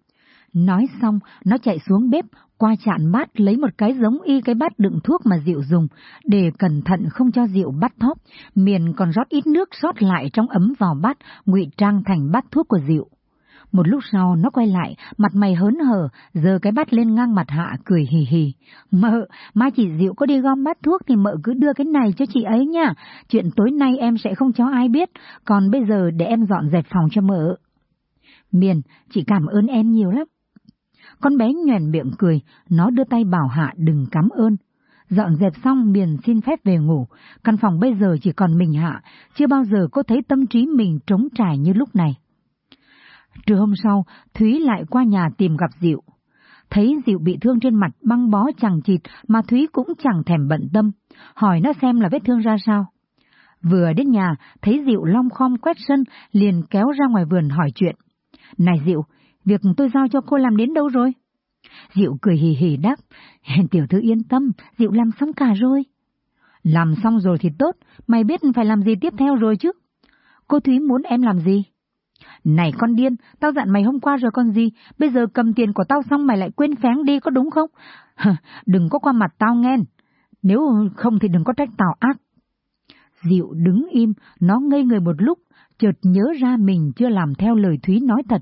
Nói xong, nó chạy xuống bếp, qua chạn bát lấy một cái giống y cái bát đựng thuốc mà Diệu dùng, để cẩn thận không cho Diệu bắt thóp, miền còn rót ít nước sót lại trong ấm vào bát, ngụy trang thành bát thuốc của Diệu. Một lúc sau nó quay lại, mặt mày hớn hở, giơ cái bát lên ngang mặt hạ, cười hì hì. Mợ, mai chị Diệu có đi gom bát thuốc thì mợ cứ đưa cái này cho chị ấy nha. Chuyện tối nay em sẽ không cho ai biết, còn bây giờ để em dọn dẹp phòng cho mợ. Miền, chị cảm ơn em nhiều lắm. Con bé nhoèn miệng cười, nó đưa tay bảo Hạ đừng cảm ơn. Dọn dẹp xong Miền xin phép về ngủ, căn phòng bây giờ chỉ còn mình Hạ, chưa bao giờ cô thấy tâm trí mình trống trải như lúc này. Trưa hôm sau, Thúy lại qua nhà tìm gặp Diệu. Thấy Diệu bị thương trên mặt băng bó chẳng chịt mà Thúy cũng chẳng thèm bận tâm, hỏi nó xem là vết thương ra sao. Vừa đến nhà, thấy Diệu long khom quét sân, liền kéo ra ngoài vườn hỏi chuyện. Này Diệu, việc tôi giao cho cô làm đến đâu rồi? Diệu cười hì hì đáp, tiểu thư yên tâm, Diệu làm xong cả rồi. Làm xong rồi thì tốt, mày biết phải làm gì tiếp theo rồi chứ? Cô Thúy muốn em làm gì? Này con điên, tao dặn mày hôm qua rồi con gì, bây giờ cầm tiền của tao xong mày lại quên phén đi có đúng không? đừng có qua mặt tao nghe, nếu không thì đừng có trách tao ác. Diệu đứng im, nó ngây người một lúc, chợt nhớ ra mình chưa làm theo lời Thúy nói thật.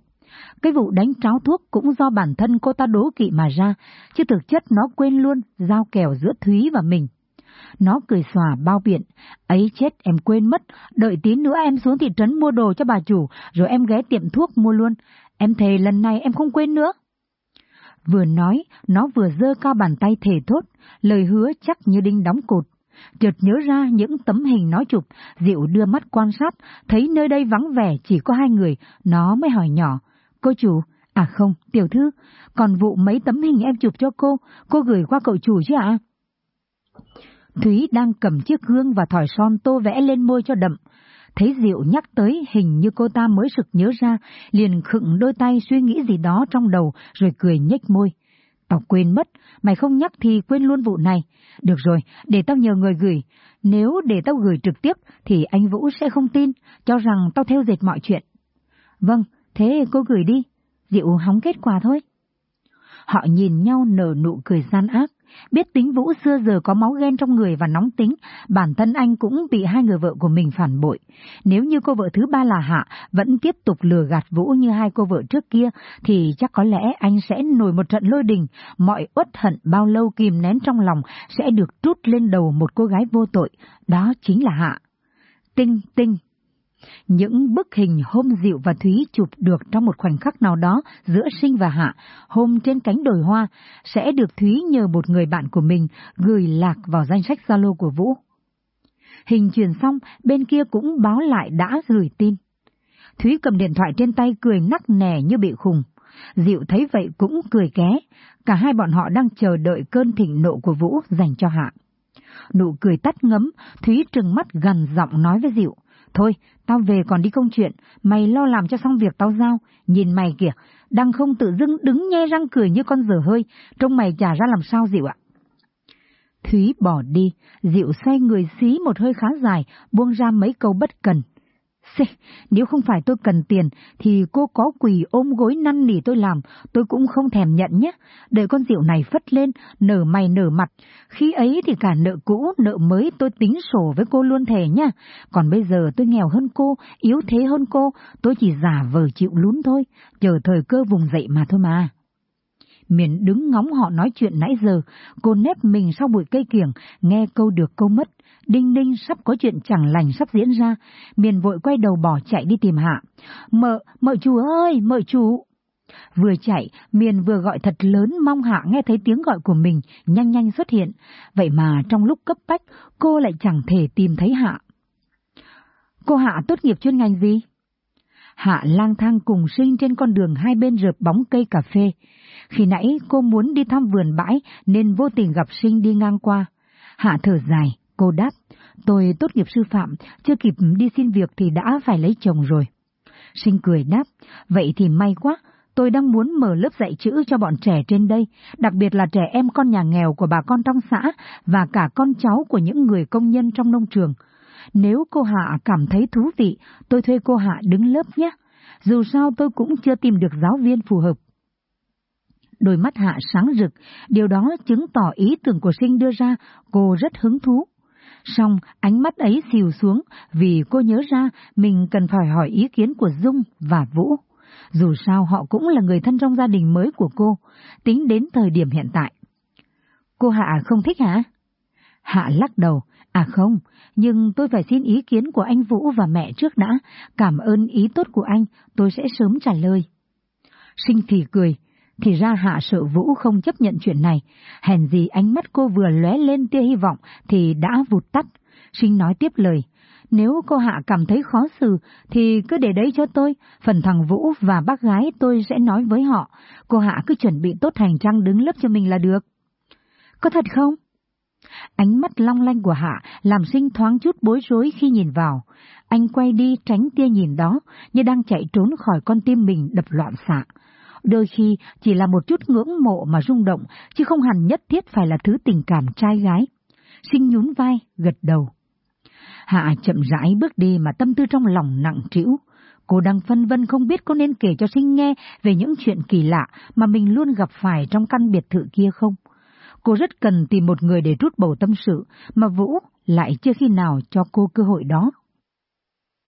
Cái vụ đánh tráo thuốc cũng do bản thân cô ta đố kỵ mà ra, chứ thực chất nó quên luôn giao kèo giữa Thúy và mình. Nó cười xòa bao biện, ấy chết em quên mất, đợi tí nữa em xuống thị trấn mua đồ cho bà chủ, rồi em ghé tiệm thuốc mua luôn. Em thề lần này em không quên nữa. Vừa nói, nó vừa dơ cao bàn tay thề thốt, lời hứa chắc như đinh đóng cột. Chợt nhớ ra những tấm hình nó chụp, Diệu đưa mắt quan sát, thấy nơi đây vắng vẻ chỉ có hai người, nó mới hỏi nhỏ. Cô chủ, à không, tiểu thư, còn vụ mấy tấm hình em chụp cho cô, cô gửi qua cậu chủ chứ ạ? Thúy đang cầm chiếc gương và thỏi son tô vẽ lên môi cho đậm. Thấy Diệu nhắc tới hình như cô ta mới sực nhớ ra, liền khựng đôi tay suy nghĩ gì đó trong đầu rồi cười nhếch môi. Tao quên mất, mày không nhắc thì quên luôn vụ này. Được rồi, để tao nhờ người gửi. Nếu để tao gửi trực tiếp thì anh Vũ sẽ không tin, cho rằng tao theo dệt mọi chuyện. Vâng, thế cô gửi đi. Diệu hóng kết quả thôi. Họ nhìn nhau nở nụ cười gian ác. Biết tính Vũ xưa giờ có máu ghen trong người và nóng tính, bản thân anh cũng bị hai người vợ của mình phản bội. Nếu như cô vợ thứ ba là Hạ vẫn tiếp tục lừa gạt Vũ như hai cô vợ trước kia, thì chắc có lẽ anh sẽ nổi một trận lôi đình, mọi uất hận bao lâu kìm nén trong lòng sẽ được trút lên đầu một cô gái vô tội, đó chính là Hạ. Tinh tinh những bức hình hôm Diệu và Thúy chụp được trong một khoảnh khắc nào đó giữa Sinh và Hạ, hôm trên cánh đồi hoa, sẽ được Thúy nhờ một người bạn của mình gửi lạc vào danh sách Zalo của Vũ. Hình truyền xong, bên kia cũng báo lại đã gửi tin. Thúy cầm điện thoại trên tay cười nắc nẻ như bị khùng. Diệu thấy vậy cũng cười ké, cả hai bọn họ đang chờ đợi cơn thịnh nộ của Vũ dành cho Hạ. Nụ cười tắt ngấm, Thúy trừng mắt gần giọng nói với Diệu. Thôi, tao về còn đi công chuyện, mày lo làm cho xong việc tao giao, nhìn mày kìa, đang không tự dưng đứng nhe răng cười như con dở hơi, trông mày trả ra làm sao dịu ạ. Thúy bỏ đi, dịu xoay người xí một hơi khá dài, buông ra mấy câu bất cần. Xê, nếu không phải tôi cần tiền, thì cô có quỳ ôm gối năn nỉ tôi làm, tôi cũng không thèm nhận nhé. Đợi con rượu này phất lên, nở mày nở mặt. Khi ấy thì cả nợ cũ, nợ mới tôi tính sổ với cô luôn thề nhá. Còn bây giờ tôi nghèo hơn cô, yếu thế hơn cô, tôi chỉ giả vờ chịu lún thôi, chờ thời cơ vùng dậy mà thôi mà. Miền đứng ngóng họ nói chuyện nãy giờ, cô nép mình sau bụi cây kiểng, nghe câu được câu mất, đinh ninh sắp có chuyện chẳng lành sắp diễn ra, miền vội quay đầu bỏ chạy đi tìm hạ. Mợ, mợ chú ơi, mợ chú! Vừa chạy, miền vừa gọi thật lớn mong hạ nghe thấy tiếng gọi của mình, nhanh nhanh xuất hiện. Vậy mà trong lúc cấp bách, cô lại chẳng thể tìm thấy hạ. Cô hạ tốt nghiệp chuyên ngành gì? Hạ lang thang cùng sinh trên con đường hai bên rợp bóng cây cà phê. Khi nãy cô muốn đi thăm vườn bãi nên vô tình gặp sinh đi ngang qua. Hạ thở dài, cô đáp, tôi tốt nghiệp sư phạm, chưa kịp đi xin việc thì đã phải lấy chồng rồi. Sinh cười đáp, vậy thì may quá, tôi đang muốn mở lớp dạy chữ cho bọn trẻ trên đây, đặc biệt là trẻ em con nhà nghèo của bà con trong xã và cả con cháu của những người công nhân trong nông trường. Nếu cô Hạ cảm thấy thú vị, tôi thuê cô Hạ đứng lớp nhé. Dù sao tôi cũng chưa tìm được giáo viên phù hợp. Đôi mắt Hạ sáng rực, điều đó chứng tỏ ý tưởng của Sinh đưa ra cô rất hứng thú. Xong ánh mắt ấy xìu xuống vì cô nhớ ra mình cần phải hỏi ý kiến của Dung và Vũ. Dù sao họ cũng là người thân trong gia đình mới của cô, tính đến thời điểm hiện tại. Cô Hạ không thích hả? Hạ lắc đầu, à không, nhưng tôi phải xin ý kiến của anh Vũ và mẹ trước đã, cảm ơn ý tốt của anh, tôi sẽ sớm trả lời. Sinh thì cười, thì ra Hạ sợ Vũ không chấp nhận chuyện này, hèn gì ánh mắt cô vừa lóe lên tia hy vọng thì đã vụt tắt. Sinh nói tiếp lời, nếu cô Hạ cảm thấy khó xử thì cứ để đấy cho tôi, phần thằng Vũ và bác gái tôi sẽ nói với họ, cô Hạ cứ chuẩn bị tốt hành trang đứng lớp cho mình là được. Có thật không? Ánh mắt long lanh của Hạ làm sinh thoáng chút bối rối khi nhìn vào. Anh quay đi tránh tia nhìn đó, như đang chạy trốn khỏi con tim mình đập loạn xạ. Đôi khi chỉ là một chút ngưỡng mộ mà rung động, chứ không hẳn nhất thiết phải là thứ tình cảm trai gái. Sinh nhún vai, gật đầu. Hạ chậm rãi bước đi mà tâm tư trong lòng nặng trĩu. Cô đang phân vân không biết có nên kể cho sinh nghe về những chuyện kỳ lạ mà mình luôn gặp phải trong căn biệt thự kia không. Cô rất cần tìm một người để rút bầu tâm sự, mà Vũ lại chưa khi nào cho cô cơ hội đó.